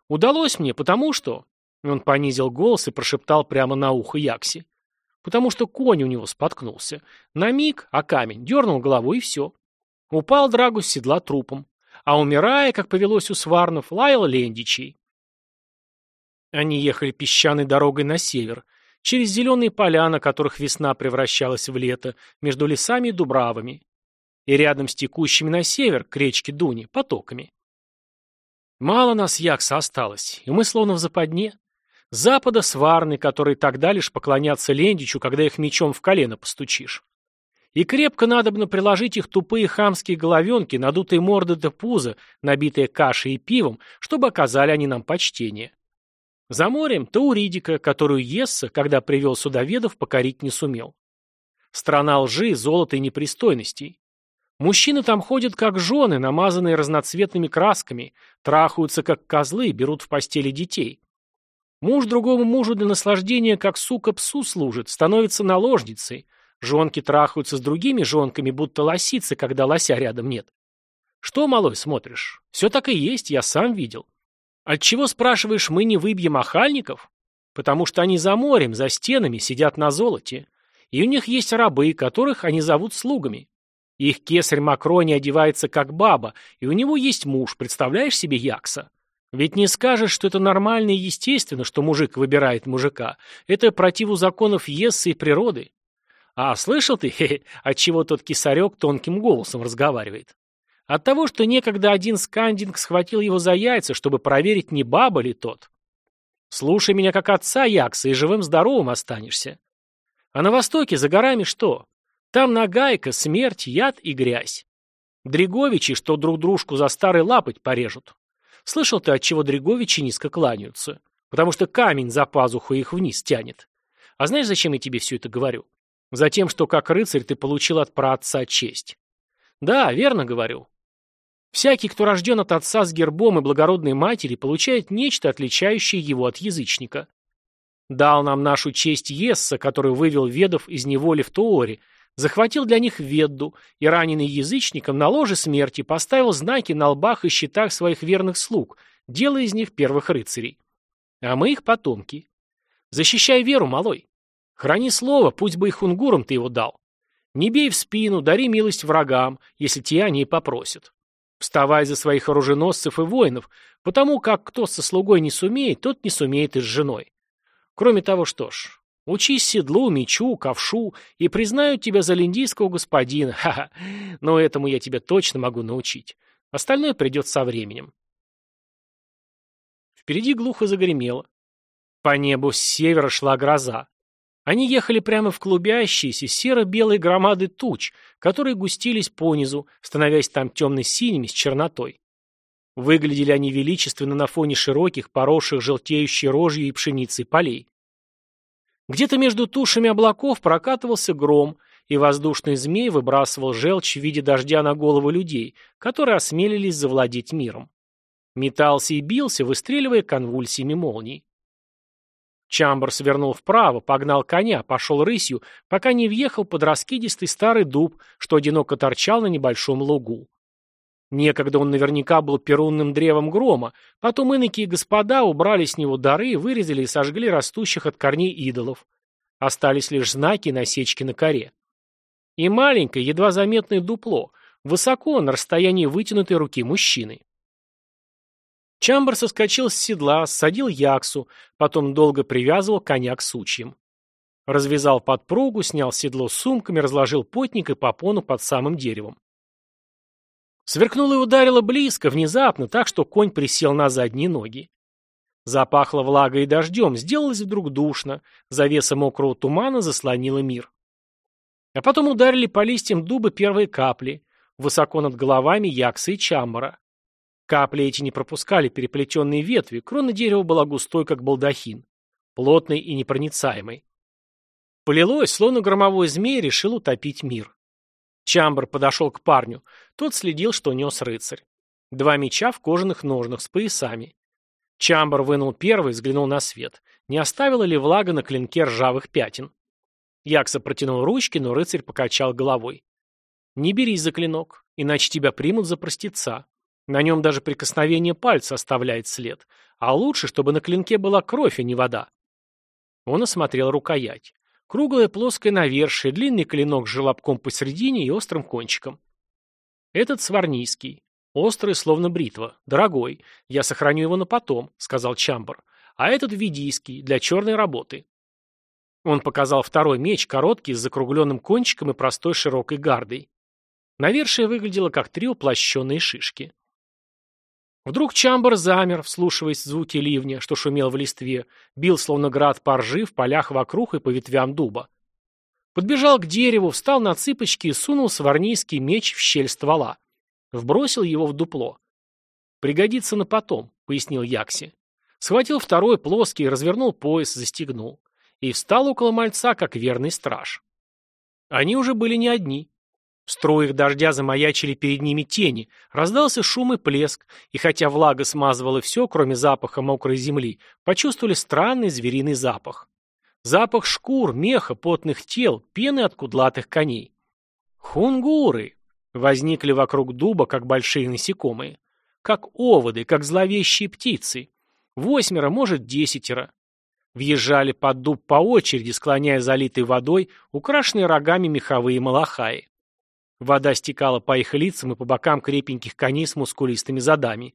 Удалось мне, потому что... Он понизил голос и прошептал прямо на ухо Якси. Потому что конь у него споткнулся. На миг, а камень, дернул головой и все. Упал Драгу с седла трупом. А умирая, как повелось у сварнов, лаял Лендичей. Они ехали песчаной дорогой на север, через зеленые поля, на которых весна превращалась в лето, между лесами и дубравами, и рядом с текущими на север, к речке Дуни, потоками. Мало нас якса осталось, и мы словно в западне. Запада сварны, которые тогда лишь поклонятся Лендичу, когда их мечом в колено постучишь. И крепко надобно приложить их тупые хамские головенки, надутые морды до пуза, набитые кашей и пивом, чтобы оказали они нам почтение. За морем Тауридика, которую Есса, когда привел сюда ведов, покорить не сумел. Страна лжи, золота и непристойностей. Мужчины там ходят как жены, намазанные разноцветными красками, трахаются как козлы, берут в постели детей. Муж другому мужу для наслаждения, как сука псу служит, становится наложницей. Жонки трахаются с другими жонками, будто лосицы, когда лося рядом нет. Что, малой, смотришь? Все так и есть, я сам видел. Отчего, спрашиваешь, мы не выбьем охальников? Потому что они за морем, за стенами, сидят на золоте. И у них есть рабы, которых они зовут слугами. Их кесарь Макрони одевается как баба, и у него есть муж, представляешь себе Якса? Ведь не скажешь, что это нормально и естественно, что мужик выбирает мужика. Это противу законов Ессы и природы. А слышал ты, [LAUGHS] хе отчего тот кисарек тонким голосом разговаривает? От того, что некогда один скандинг схватил его за яйца, чтобы проверить, не баба ли тот. Слушай меня как отца Якса, и живым-здоровым останешься. А на востоке, за горами что? Там нагайка, смерть, яд и грязь. Дриговичи, что друг дружку за старый лапоть порежут. Слышал ты, от чего Дриговичи низко кланяются? Потому что камень за пазуху их вниз тянет. А знаешь, зачем я тебе все это говорю? Затем, что как рыцарь ты получил от праотца честь. Да, верно говорю. Всякий, кто рожден от отца с гербом и благородной матери, получает нечто, отличающее его от язычника. Дал нам нашу честь Есса, который вывел ведов из неволи в Тооре, захватил для них Ведду и, раненый язычником, на ложе смерти поставил знаки на лбах и щитах своих верных слуг, делая из них первых рыцарей. А мы их потомки. Защищай веру, малой. Храни слово, пусть бы и хунгурам ты его дал. Не бей в спину, дари милость врагам, если те они и попросят. Вставай за своих оруженосцев и воинов, потому как кто со слугой не сумеет, тот не сумеет и с женой. Кроме того, что ж, Учись седлу, мечу, ковшу, и признают тебя за линдийского господина. [LAUGHS] Ха-ха. Но этому я тебя точно могу научить. Остальное придет со временем. Впереди глухо загремело. По небу с севера шла гроза. Они ехали прямо в клубящиеся серо-белые громады туч, которые густились понизу, становясь там темно-синими с чернотой. Выглядели они величественно на фоне широких, поросших желтеющей рожью и пшеницей полей. Где-то между тушами облаков прокатывался гром, и воздушный змей выбрасывал желчь в виде дождя на головы людей, которые осмелились завладеть миром. Метался и бился, выстреливая конвульсиями молний. Чамбер свернул вправо, погнал коня, пошел рысью, пока не въехал под раскидистый старый дуб, что одиноко торчал на небольшом лугу. Некогда он наверняка был перунным древом грома, потом иноки и господа убрали с него дары, вырезали и сожгли растущих от корней идолов. Остались лишь знаки и насечки на коре. И маленькое, едва заметное дупло, высоко, на расстоянии вытянутой руки мужчины. Чамбер соскочил с седла, садил яксу, потом долго привязывал коня к сучьям. Развязал подпругу, снял седло с сумками, разложил потник и попону под самым деревом. Сверкнуло и ударило близко, внезапно, так что конь присел на задние ноги. Запахло влагой и дождем, сделалось вдруг душно, завеса мокрого тумана заслонила мир. А потом ударили по листьям дуба первые капли, высоко над головами Якса и Чамбара. Капли эти не пропускали переплетенные ветви, крона дерева была густой, как балдахин, плотной и непроницаемой. Полилось, словно громовой змей решил утопить мир. Чамбер подошел к парню. Тот следил, что нес рыцарь. Два меча в кожаных ножнах с поясами. Чамбер вынул первый, взглянул на свет. Не оставила ли влага на клинке ржавых пятен? Якса протянул ручки, но рыцарь покачал головой. «Не берись за клинок, иначе тебя примут за простеца. На нем даже прикосновение пальца оставляет след. А лучше, чтобы на клинке была кровь, а не вода». Он осмотрел рукоять. Круглое плоское навершие, длинный клинок с желобком посередине и острым кончиком. Этот сварнийский. Острый, словно бритва. Дорогой. Я сохраню его на потом, сказал Чамбер. А этот видийский, для черной работы. Он показал второй меч, короткий, с закругленным кончиком и простой широкой гардой. Навершие выглядело как три уплощенные шишки. Вдруг Чамбер замер, вслушиваясь в звуки ливня, что шумел в листве, бил словно град поржи в полях вокруг и по ветвям дуба. Подбежал к дереву, встал на цыпочки и сунул сварнийский меч в щель ствола. Вбросил его в дупло. «Пригодится на потом», — пояснил Якси. Схватил второй плоский, развернул пояс, застегнул. И встал около мальца, как верный страж. Они уже были не одни. Струях дождя замаячили перед ними тени, раздался шум и плеск, и хотя влага смазывала все, кроме запаха мокрой земли, почувствовали странный звериный запах. Запах шкур, меха, потных тел, пены от кудлатых коней. Хунгуры! Возникли вокруг дуба, как большие насекомые. Как оводы, как зловещие птицы. Восьмеро, может, десятеро. Въезжали под дуб по очереди, склоняя залитой водой, украшенные рогами меховые малахаи. Вода стекала по их лицам и по бокам крепеньких коней с мускулистыми задами.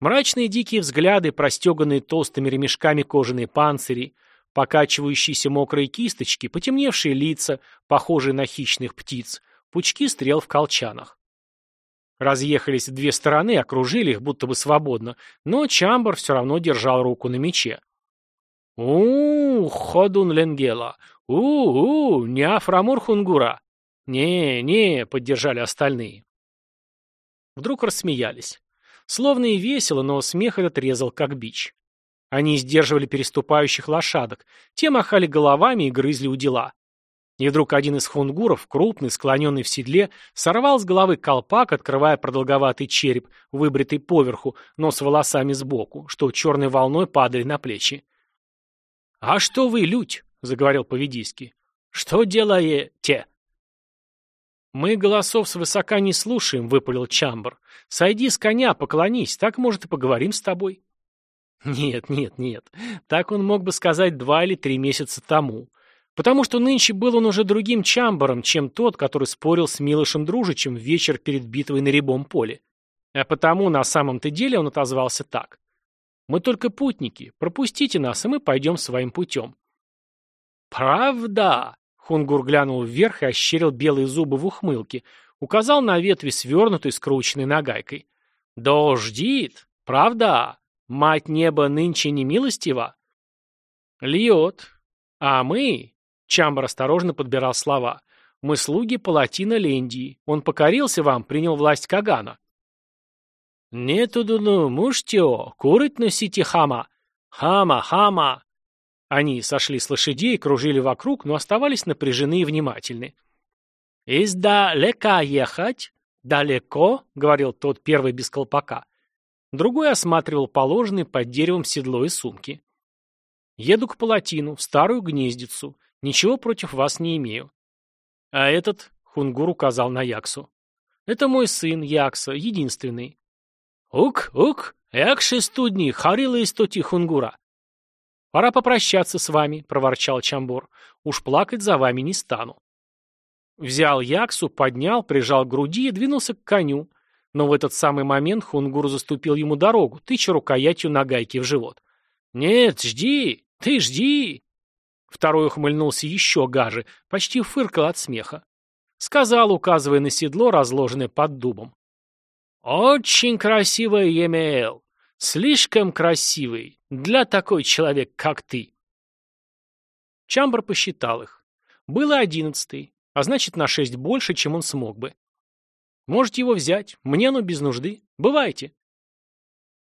Мрачные дикие взгляды, простеганные толстыми ремешками кожаные панцири, покачивающиеся мокрые кисточки, потемневшие лица, похожие на хищных птиц, пучки стрел в колчанах. Разъехались в две стороны, окружили их будто бы свободно, но Чамбар все равно держал руку на мече. у ходун ленгела! У-у, не афрамур хунгура!» «Не, не», — поддержали остальные. Вдруг рассмеялись. Словно и весело, но смех этот резал как бич. Они сдерживали переступающих лошадок, те махали головами и грызли у дела. И вдруг один из хунгуров, крупный, склоненный в седле, сорвал с головы колпак, открывая продолговатый череп, выбритый поверху, но с волосами сбоку, что черной волной падали на плечи. «А что вы, лють?» — заговорил Поведийский. «Что делаете?» «Мы голосов свысока не слушаем», — выпалил Чамбар. «Сойди с коня, поклонись, так, может, и поговорим с тобой». Нет, нет, нет. Так он мог бы сказать два или три месяца тому. Потому что нынче был он уже другим Чамбаром, чем тот, который спорил с Милошем Дружичем вечер перед битвой на Рябом поле. А потому на самом-то деле он отозвался так. «Мы только путники. Пропустите нас, и мы пойдем своим путем». «Правда?» Хунгур глянул вверх и ощерил белые зубы в ухмылке, указал на ветви, свернутой, скрученной нагайкой. «Дождит! Правда? Мать неба нынче не милостива?» «Льет. А мы...» Чамбар осторожно подбирал слова. «Мы слуги палатина Лендии. Он покорился вам, принял власть Кагана». «Нету дуну муштио, курыть носите хама. Хама, хама!» Они сошли с лошадей, кружили вокруг, но оставались напряжены и внимательны. «Издалека ехать? Далеко?» — говорил тот первый без колпака. Другой осматривал положенные под деревом седло и сумки. «Еду к палатину, в старую гнездицу. Ничего против вас не имею». «А этот?» — Хунгур указал на Яксу. «Это мой сын, Якса, единственный». «Ук, ук, якши студни, харила истоти Хунгура». «Пора попрощаться с вами», — проворчал Чамбор. «Уж плакать за вами не стану». Взял Яксу, поднял, прижал к груди и двинулся к коню. Но в этот самый момент Хунгур заступил ему дорогу, тыча рукоятью на гайке в живот. «Нет, жди! Ты жди!» Второй ухмыльнулся еще гаже, почти фыркал от смеха. Сказал, указывая на седло, разложенное под дубом. «Очень красивое Емеэл! Слишком красивый для такой человек, как ты. Чамбер посчитал их. Было одиннадцатый, а значит на шесть больше, чем он смог бы. Можете его взять, мне оно без нужды. Бывайте.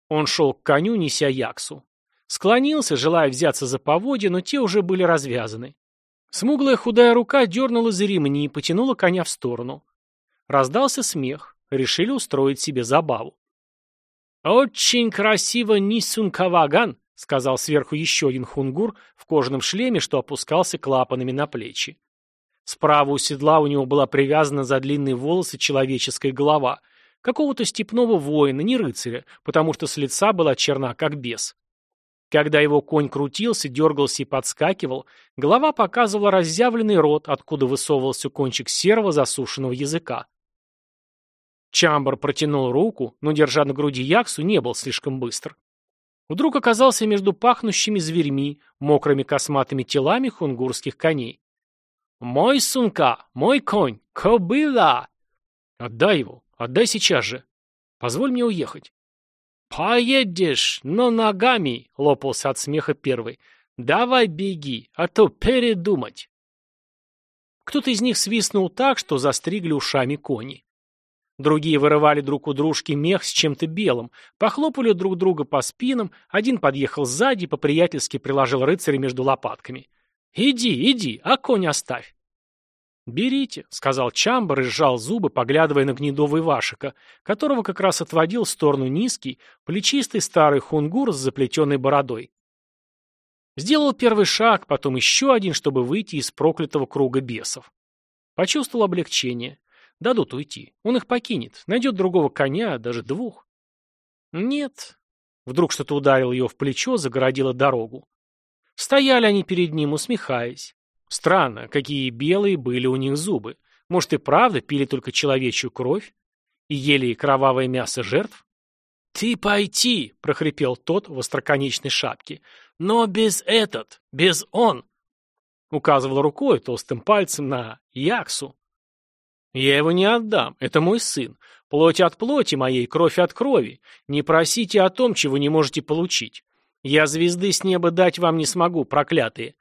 Он шел к коню, неся Яксу. Склонился, желая взяться за поводья, но те уже были развязаны. Смуглая худая рука дернула за ремни и потянула коня в сторону. Раздался смех. Решили устроить себе забаву. «Очень красиво Нисункаваган», — сказал сверху еще один хунгур в кожаном шлеме, что опускался клапанами на плечи. Справа у седла у него была привязана за длинные волосы человеческая голова, какого-то степного воина, не рыцаря, потому что с лица была черна, как бес. Когда его конь крутился, дергался и подскакивал, голова показывала разъявленный рот, откуда высовывался кончик серого засушенного языка. Чамбар протянул руку, но, держа на груди Яксу, не был слишком быстр. Вдруг оказался между пахнущими зверьми, мокрыми косматыми телами хунгурских коней. «Мой сунка! Мой конь! Кобыла!» «Отдай его! Отдай сейчас же! Позволь мне уехать!» «Поедешь, но ногами!» — лопался от смеха первый. «Давай беги, а то передумать!» Кто-то из них свистнул так, что застригли ушами кони. Другие вырывали друг у дружки мех с чем-то белым, похлопали друг друга по спинам, один подъехал сзади и по-приятельски приложил рыцаря между лопатками. «Иди, иди, а конь оставь!» «Берите», — сказал Чамбар и сжал зубы, поглядывая на гнедого Ивашика, которого как раз отводил в сторону низкий, плечистый старый хунгур с заплетенной бородой. Сделал первый шаг, потом еще один, чтобы выйти из проклятого круга бесов. Почувствовал облегчение. Дадут уйти. Он их покинет. Найдет другого коня, даже двух. Нет. Вдруг что-то ударило ее в плечо, загородило дорогу. Стояли они перед ним, усмехаясь. Странно, какие белые были у них зубы. Может и правда пили только человечью кровь? И ели кровавое мясо жертв? «Ты пойти!» — прохрипел тот в остроконечной шапке. «Но без этот, без он!» Указывал рукой толстым пальцем на Яксу. «Я его не отдам, это мой сын. Плоть от плоти моей, кровь от крови. Не просите о том, чего не можете получить. Я звезды с неба дать вам не смогу, проклятые.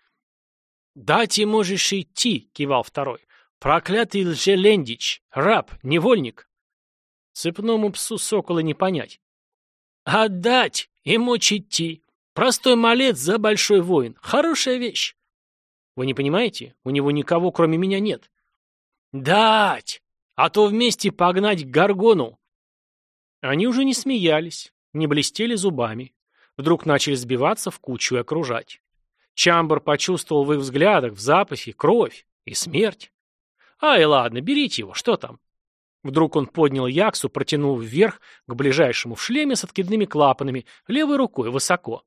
«Дать и можешь идти», — кивал второй. «Проклятый лжелендич, раб, невольник». Цепному псу сокола не понять. «Отдать и мочь идти. Простой малец за большой воин. Хорошая вещь». «Вы не понимаете? У него никого, кроме меня, нет». «Дать! А то вместе погнать к Гаргону!» Они уже не смеялись, не блестели зубами. Вдруг начали сбиваться в кучу и окружать. Чамбер почувствовал в их взглядах, в запахе, кровь и смерть. Ай, ладно, берите его, что там? Вдруг он поднял Яксу, протянул вверх к ближайшему в шлеме с откидными клапанами, левой рукой, высоко.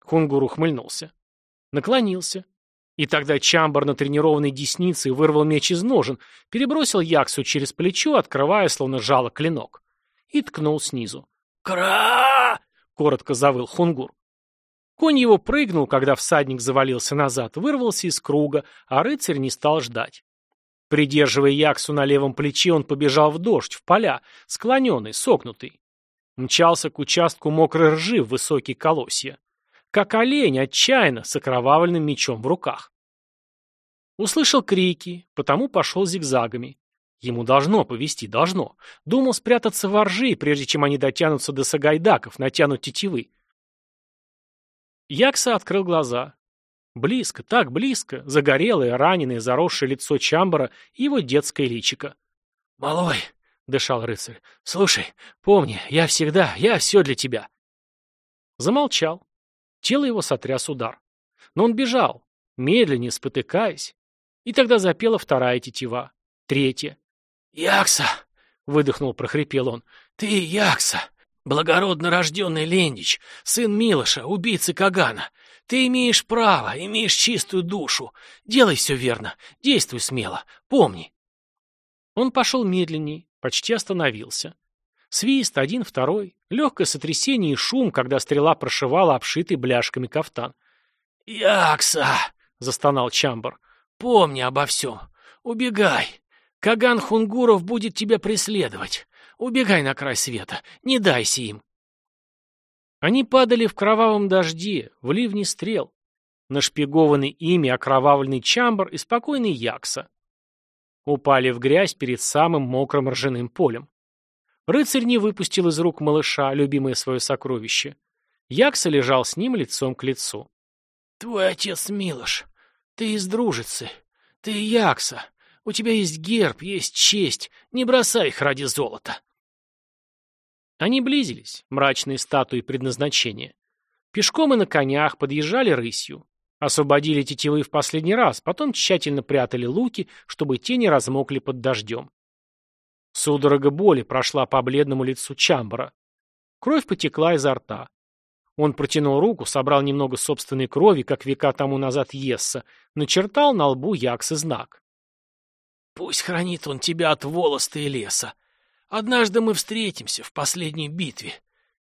Хунгур ухмыльнулся. Наклонился. И тогда Чамбар на тренированной деснице вырвал меч из ножен, перебросил Яксу через плечо, открывая, словно жало клинок. И ткнул снизу. «Кра!» — коротко завыл Хунгур. Конь его прыгнул, когда всадник завалился назад, вырвался из круга, а рыцарь не стал ждать. Придерживая Яксу на левом плече, он побежал в дождь, в поля, склоненный, согнутый. Мчался к участку мокрой ржи в высокие колосья. Как олень, отчаянно, с окровавленным мечом в руках. Услышал крики, потому пошел зигзагами. Ему должно повести, должно. Думал спрятаться во ржи, прежде чем они дотянутся до сагайдаков, натянут тетивы. Якса открыл глаза. Близко, так близко, загорелое, раненое, заросшее лицо Чамбара и его детское личико. «Малой!» — дышал рыцарь. «Слушай, помни, я всегда, я все для тебя!» Замолчал. Тело его сотряс удар. Но он бежал, медленнее спотыкаясь. И тогда запела вторая тетива, третья. «Якса!» — выдохнул, прохрипел он. «Ты, Якса! Благородно рожденный Лендич, сын Милоша, убийцы Кагана. Ты имеешь право, имеешь чистую душу. Делай все верно, действуй смело, помни. Он пошел медленней, почти остановился. Свист, один, второй, легкое сотрясение и шум, когда стрела прошивала обшитый бляшками кафтан. «Якса!» — застонал Чамбар. «Помни обо всем. Убегай. Каган Хунгуров будет тебя преследовать. Убегай на край света, не дайся им. Они падали в кровавом дожде, в ливне стрел. Нашпигованный ими окровавленный Чамбар и спокойный Якса. Упали в грязь перед самым мокрым ржаным полем. Рыцарь не выпустил из рук малыша, любимое свое сокровище. Якса лежал с ним лицом к лицу. «Твой отец Милош, ты из дружицы, ты Якса, у тебя есть герб, есть честь, не бросай их ради золота». Они близились, мрачные статуи предназначения. Пешком и на конях подъезжали рысью. Освободили тетивы в последний раз, потом тщательно прятали луки, чтобы те не размокли под дождем. Судорога боли прошла по бледному лицу Чамбара. Кровь потекла изо рта. Он протянул руку, собрал немного собственной крови, как века тому назад Есса, начертал на лбу Яксы знак. «Пусть хранит он тебя от волоста и леса, Однажды мы встретимся в последней битве.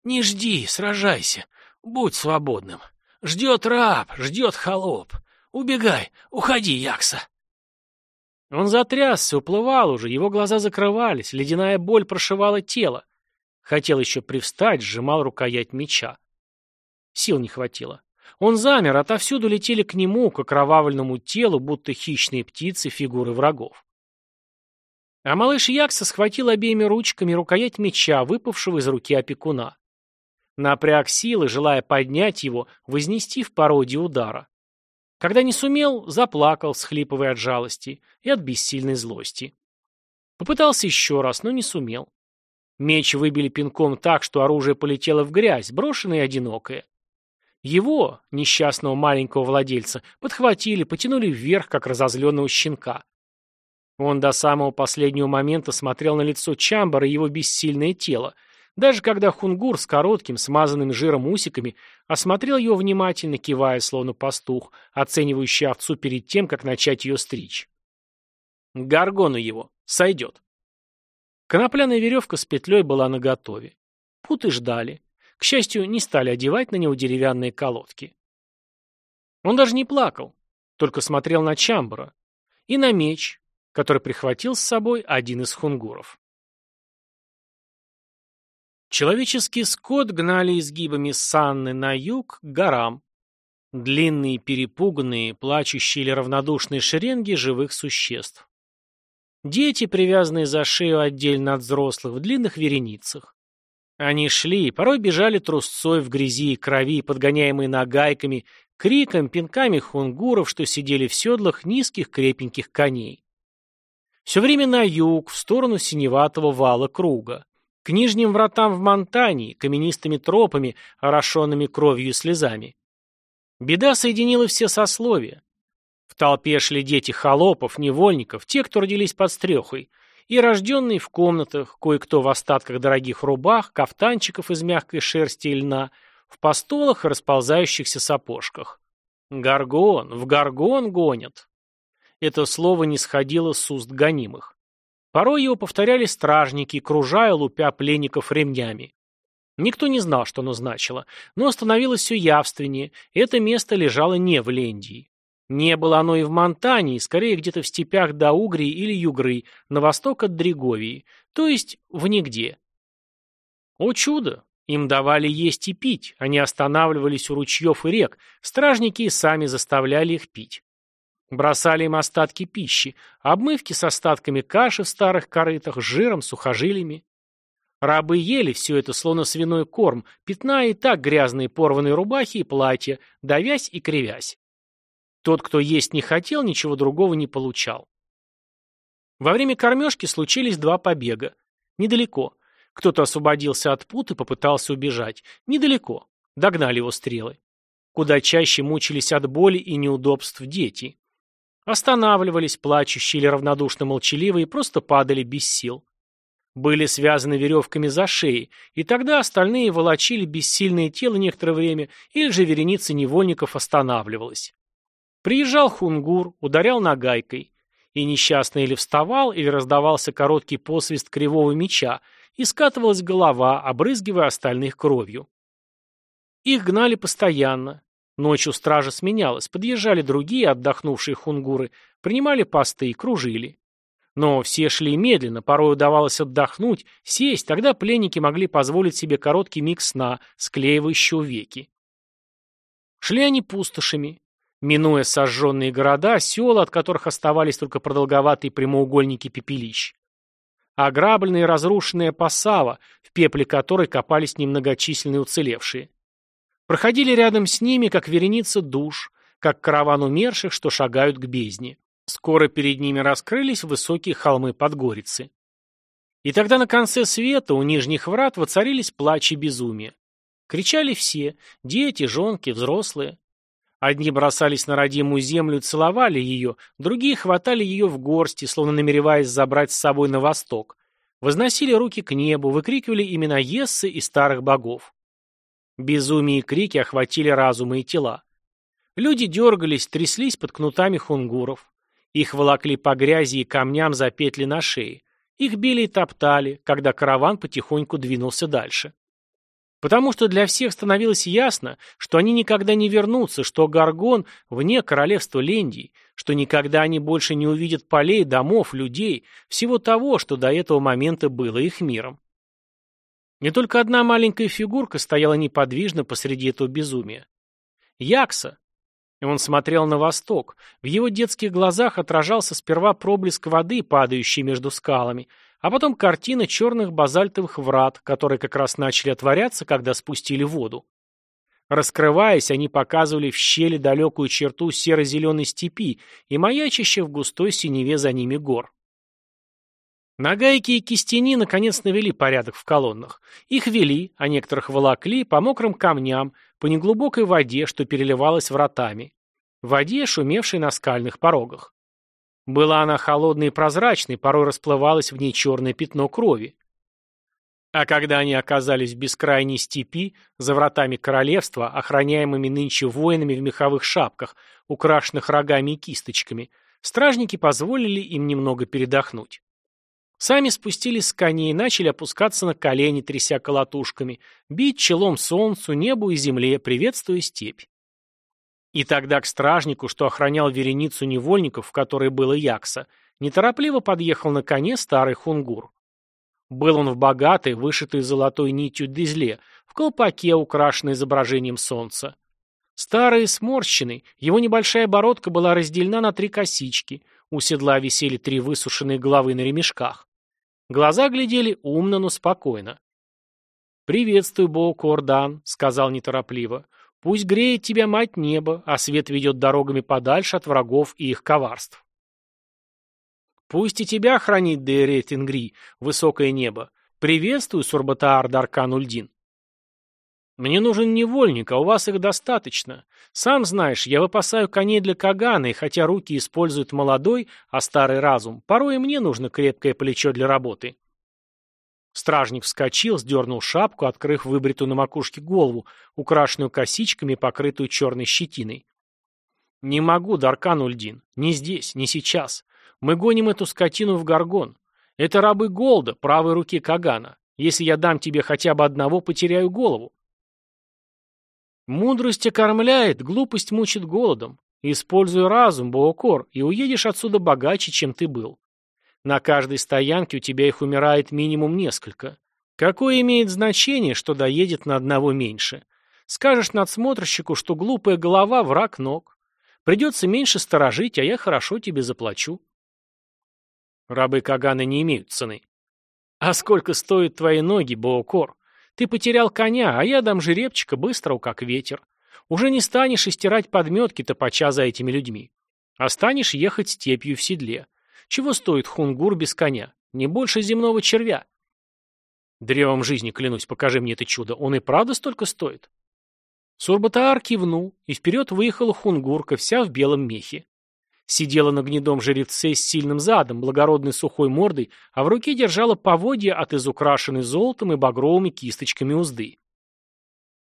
Не жди, сражайся. Будь свободным. Ждет раб, ждет холоп. Убегай, уходи, Якса. Он затрясся, уплывал уже, его глаза закрывались, ледяная боль прошивала тело. Хотел еще привстать, сжимал рукоять меча. Сил не хватило. Он замер, отовсюду летели к нему, к окровавленному телу, будто хищные птицы, фигуры врагов. А малыш Якса схватил обеими ручками рукоять меча, выпавшего из руки опекуна. Напряг силы, желая поднять его, вознести в породе удара. Когда не сумел, заплакал, схлипывая от жалости и от бессильной злости. Попытался еще раз, но не сумел. Меч выбили пинком так, что оружие полетело в грязь, брошенное и одинокое. Его, несчастного маленького владельца, подхватили, потянули вверх, как разозленного щенка. Он до самого последнего момента смотрел на лицо Чамбара и его бессильное тело, даже когда Хунгур с коротким, смазанным жиром усиками осмотрел его внимательно, кивая, словно пастух, оценивающий овцу перед тем, как начать ее стричь. Гаргону его. Сойдет. Конопляная веревка с петлей была наготове. Путы ждали. К счастью, не стали одевать на него деревянные колодки. Он даже не плакал, только смотрел на Чамбара и на меч, который прихватил с собой один из хунгуров. Человеческий скот гнали изгибами Санны на юг к горам. Длинные, перепуганные, плачущие или равнодушные шеренги живых существ. Дети, привязанные за шею отдельно от взрослых, в длинных вереницах. Они шли, порой бежали трусцой в грязи и крови, подгоняемые нагайками, криком, пинками хунгуров, что сидели в седлах низких крепеньких коней. Все время на юг, в сторону синеватого вала круга. К нижним вратам в Монтании, каменистыми тропами, орошенными кровью и слезами. Беда соединила все сословия. В толпе шли дети холопов, невольников, те, кто родились под стрехой, и рожденные в комнатах, кое-кто в остатках дорогих рубах, кафтанчиков из мягкой шерсти и льна, в постолах и расползающихся сапожках. Гаргон, в гаргон гонят. Это слово не сходило с уст гонимых. Порой его повторяли стражники, кружая, лупя пленников ремнями. Никто не знал, что оно значило, но становилось все явственнее, это место лежало не в Лендии. Не было оно и в Монтании, скорее где-то в степях до Угрии или Югры, на восток от Дреговии, то есть в нигде. О чудо! Им давали есть и пить, они останавливались у ручьев и рек, стражники и сами заставляли их пить. Бросали им остатки пищи, обмывки с остатками каши в старых корытах, жиром, сухожилиями. Рабы ели все это, словно свиной корм, пятна и так грязные порванные рубахи и платья, давясь и кривясь. Тот, кто есть не хотел, ничего другого не получал. Во время кормежки случились два побега. Недалеко. Кто-то освободился от пут и попытался убежать. Недалеко. Догнали его стрелы. Куда чаще мучились от боли и неудобств дети. Останавливались, плачущие или равнодушно молчаливые, просто падали без сил. Были связаны веревками за шеей, и тогда остальные волочили бессильное тело некоторое время, или же вереница невольников останавливалась. Приезжал хунгур, ударял нагайкой, и несчастный или вставал, или раздавался короткий посвист кривого меча, и скатывалась голова, обрызгивая остальных кровью. Их гнали постоянно, Ночью стража сменялась, подъезжали другие отдохнувшие хунгуры, принимали посты и кружили. Но все шли медленно, порой удавалось отдохнуть, сесть, тогда пленники могли позволить себе короткий миг сна, склеивающего веки. Шли они пустошами, минуя сожженные города, села, от которых оставались только продолговатые прямоугольники пепелищ. Ограбленная и разрушенная посава, в пепле которой копались немногочисленные уцелевшие проходили рядом с ними, как вереница душ, как караван умерших, что шагают к бездне. Скоро перед ними раскрылись высокие холмы Подгорицы. И тогда на конце света у нижних врат воцарились плач и безумие. Кричали все – дети, жонки, взрослые. Одни бросались на родимую землю целовали ее, другие хватали ее в горсти, словно намереваясь забрать с собой на восток. Возносили руки к небу, выкрикивали имена Ессы и старых богов. Безумие и крики охватили разумы и тела. Люди дергались, тряслись под кнутами хунгуров. Их волокли по грязи и камням за петли на шее. Их били и топтали, когда караван потихоньку двинулся дальше. Потому что для всех становилось ясно, что они никогда не вернутся, что Гаргон вне королевства Лендии, что никогда они больше не увидят полей, домов, людей, всего того, что до этого момента было их миром. Не только одна маленькая фигурка стояла неподвижно посреди этого безумия. Якса. И он смотрел на восток. В его детских глазах отражался сперва проблеск воды, падающий между скалами, а потом картина черных базальтовых врат, которые как раз начали отворяться, когда спустили воду. Раскрываясь, они показывали в щели далекую черту серо-зеленой степи и маячище в густой синеве за ними гор. Нагайки и кистени наконец навели порядок в колоннах. Их вели, а некоторых волокли по мокрым камням, по неглубокой воде, что переливалась вратами. Воде, шумевшей на скальных порогах. Была она холодной и прозрачной, порой расплывалось в ней черное пятно крови. А когда они оказались в бескрайней степи, за вратами королевства, охраняемыми нынче воинами в меховых шапках, украшенных рогами и кисточками, стражники позволили им немного передохнуть. Сами спустились с коней и начали опускаться на колени, тряся колотушками, бить челом солнцу, небу и земле, приветствуя степь. И тогда к стражнику, что охранял вереницу невольников, в которой было Якса, неторопливо подъехал на коне старый хунгур. Был он в богатой, вышитой золотой нитью дызле, в колпаке, украшенной изображением солнца. Старый и сморщенный, его небольшая бородка была разделена на три косички, у седла висели три высушенные головы на ремешках. Глаза глядели умно, но спокойно. «Приветствую, Боукордан», — сказал неторопливо. «Пусть греет тебя мать небо, а свет ведет дорогами подальше от врагов и их коварств». «Пусть и тебя хранит Дейрет Ингри, высокое небо. Приветствую, Сурбатаар Даркан Ульдин». «Мне нужен невольник, а у вас их достаточно. Сам знаешь, я выпасаю коней для Кагана, и хотя руки используют молодой, а старый разум, порой и мне нужно крепкое плечо для работы». Стражник вскочил, сдернул шапку, открыв выбритую на макушке голову, украшенную косичками покрытую черной щетиной. «Не могу, Даркан Ульдин. Не здесь, не сейчас. Мы гоним эту скотину в Гаргон. Это рабы Голда, правой руки Кагана. Если я дам тебе хотя бы одного, потеряю голову. Мудрость окормляет, глупость мучит голодом. Используй разум, Боокор, и уедешь отсюда богаче, чем ты был. На каждой стоянке у тебя их умирает минимум несколько. Какое имеет значение, что доедет на одного меньше? Скажешь надсмотрщику, что глупая голова – враг ног. Придется меньше сторожить, а я хорошо тебе заплачу. Рабы Кагана не имеют цены. А сколько стоят твои ноги, Боокор? Ты потерял коня, а я дам жеребчика быстро, как ветер. Уже не станешь истирать подметки топача за этими людьми. А станешь ехать степью в седле. Чего стоит хунгур без коня? Не больше земного червя. Древом жизни, клянусь, покажи мне это чудо. Он и правда столько стоит? Сурбатаар кивнул, и вперед выехала хунгурка, вся в белом мехе. Сидела на гнедом жеребце с сильным задом, благородной сухой мордой, а в руке держала поводья от изукрашенной золотом и багровыми кисточками узды.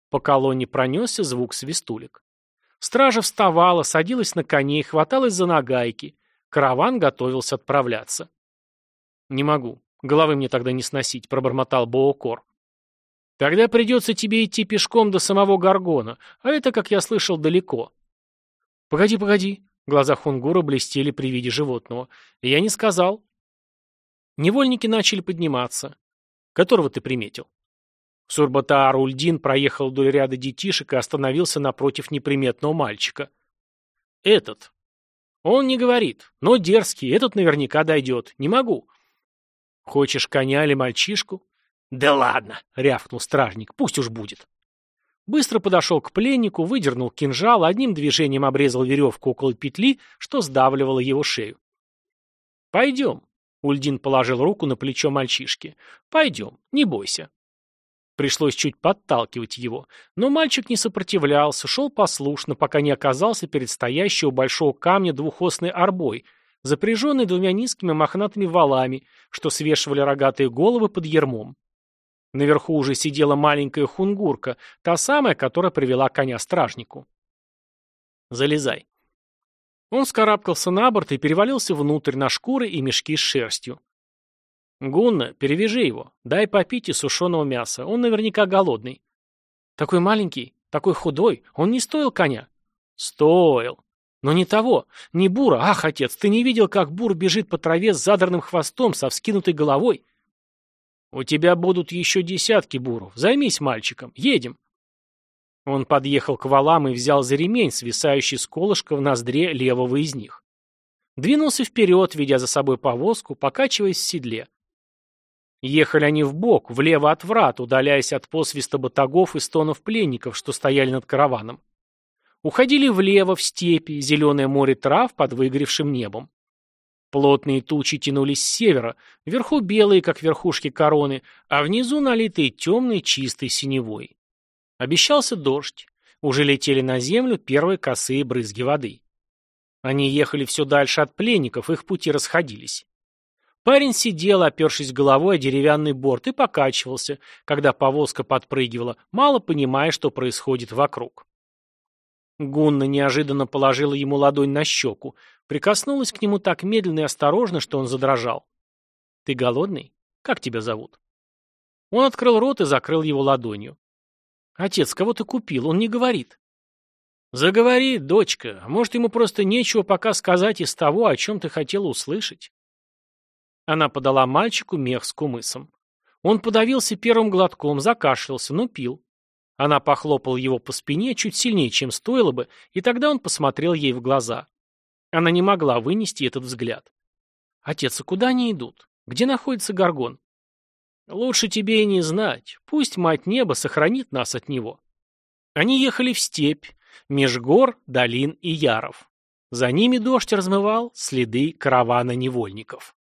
По колонне пронесся звук свистулек. Стража вставала, садилась на коней, хваталась за нагайки. Караван готовился отправляться. «Не могу. Головы мне тогда не сносить», — пробормотал Боокор. «Тогда придется тебе идти пешком до самого Гаргона, а это, как я слышал, далеко». «Погоди, погоди», Глаза Хунгура блестели при виде животного. «Я не сказал». Невольники начали подниматься. «Которого ты приметил?» Сурбатаар Ульдин проехал вдоль ряда детишек и остановился напротив неприметного мальчика. «Этот». «Он не говорит, но дерзкий, этот наверняка дойдет. Не могу». «Хочешь коня или мальчишку?» «Да ладно», — рявкнул стражник, — «пусть уж будет». Быстро подошел к пленнику, выдернул кинжал, одним движением обрезал веревку около петли, что сдавливало его шею. «Пойдем», — Ульдин положил руку на плечо мальчишки. «Пойдем, не бойся». Пришлось чуть подталкивать его, но мальчик не сопротивлялся, шел послушно, пока не оказался перед стоящего большого камня двухосной арбой, запряженной двумя низкими мохнатыми валами, что свешивали рогатые головы под ермом. Наверху уже сидела маленькая хунгурка, та самая, которая привела коня стражнику. «Залезай». Он скарабкался на борт и перевалился внутрь на шкуры и мешки с шерстью. «Гунна, перевяжи его. Дай попить и сушеного мяса. Он наверняка голодный». «Такой маленький, такой худой. Он не стоил коня?» «Стоил. Но не того. Не Бура. Ах, отец, ты не видел, как Бур бежит по траве с задранным хвостом, со вскинутой головой?» «У тебя будут еще десятки буров. Займись мальчиком. Едем». Он подъехал к валам и взял за ремень, свисающий с колышка в ноздре левого из них. Двинулся вперед, ведя за собой повозку, покачиваясь в седле. Ехали они вбок, влево от врат, удаляясь от посвиста батагов и стонов пленников, что стояли над караваном. Уходили влево, в степи, зеленое море трав под выгоревшим небом. Плотные тучи тянулись с севера, вверху белые, как верхушки короны, а внизу налитые темной чистой синевой. Обещался дождь. Уже летели на землю первые косые брызги воды. Они ехали все дальше от пленников, их пути расходились. Парень сидел, опершись головой о деревянный борт, и покачивался, когда повозка подпрыгивала, мало понимая, что происходит вокруг. Гунна неожиданно положила ему ладонь на щеку, прикоснулась к нему так медленно и осторожно, что он задрожал. «Ты голодный? Как тебя зовут?» Он открыл рот и закрыл его ладонью. «Отец, кого ты купил? Он не говорит». «Заговори, дочка. Может, ему просто нечего пока сказать из того, о чем ты хотела услышать». Она подала мальчику мех с кумысом. Он подавился первым глотком, закашлялся, но пил. Она похлопала его по спине чуть сильнее, чем стоило бы, и тогда он посмотрел ей в глаза. Она не могла вынести этот взгляд. «Отец, а куда они идут? Где находится Гаргон?» «Лучше тебе и не знать. Пусть мать неба сохранит нас от него». Они ехали в степь, меж гор, долин и яров. За ними дождь размывал следы каравана невольников.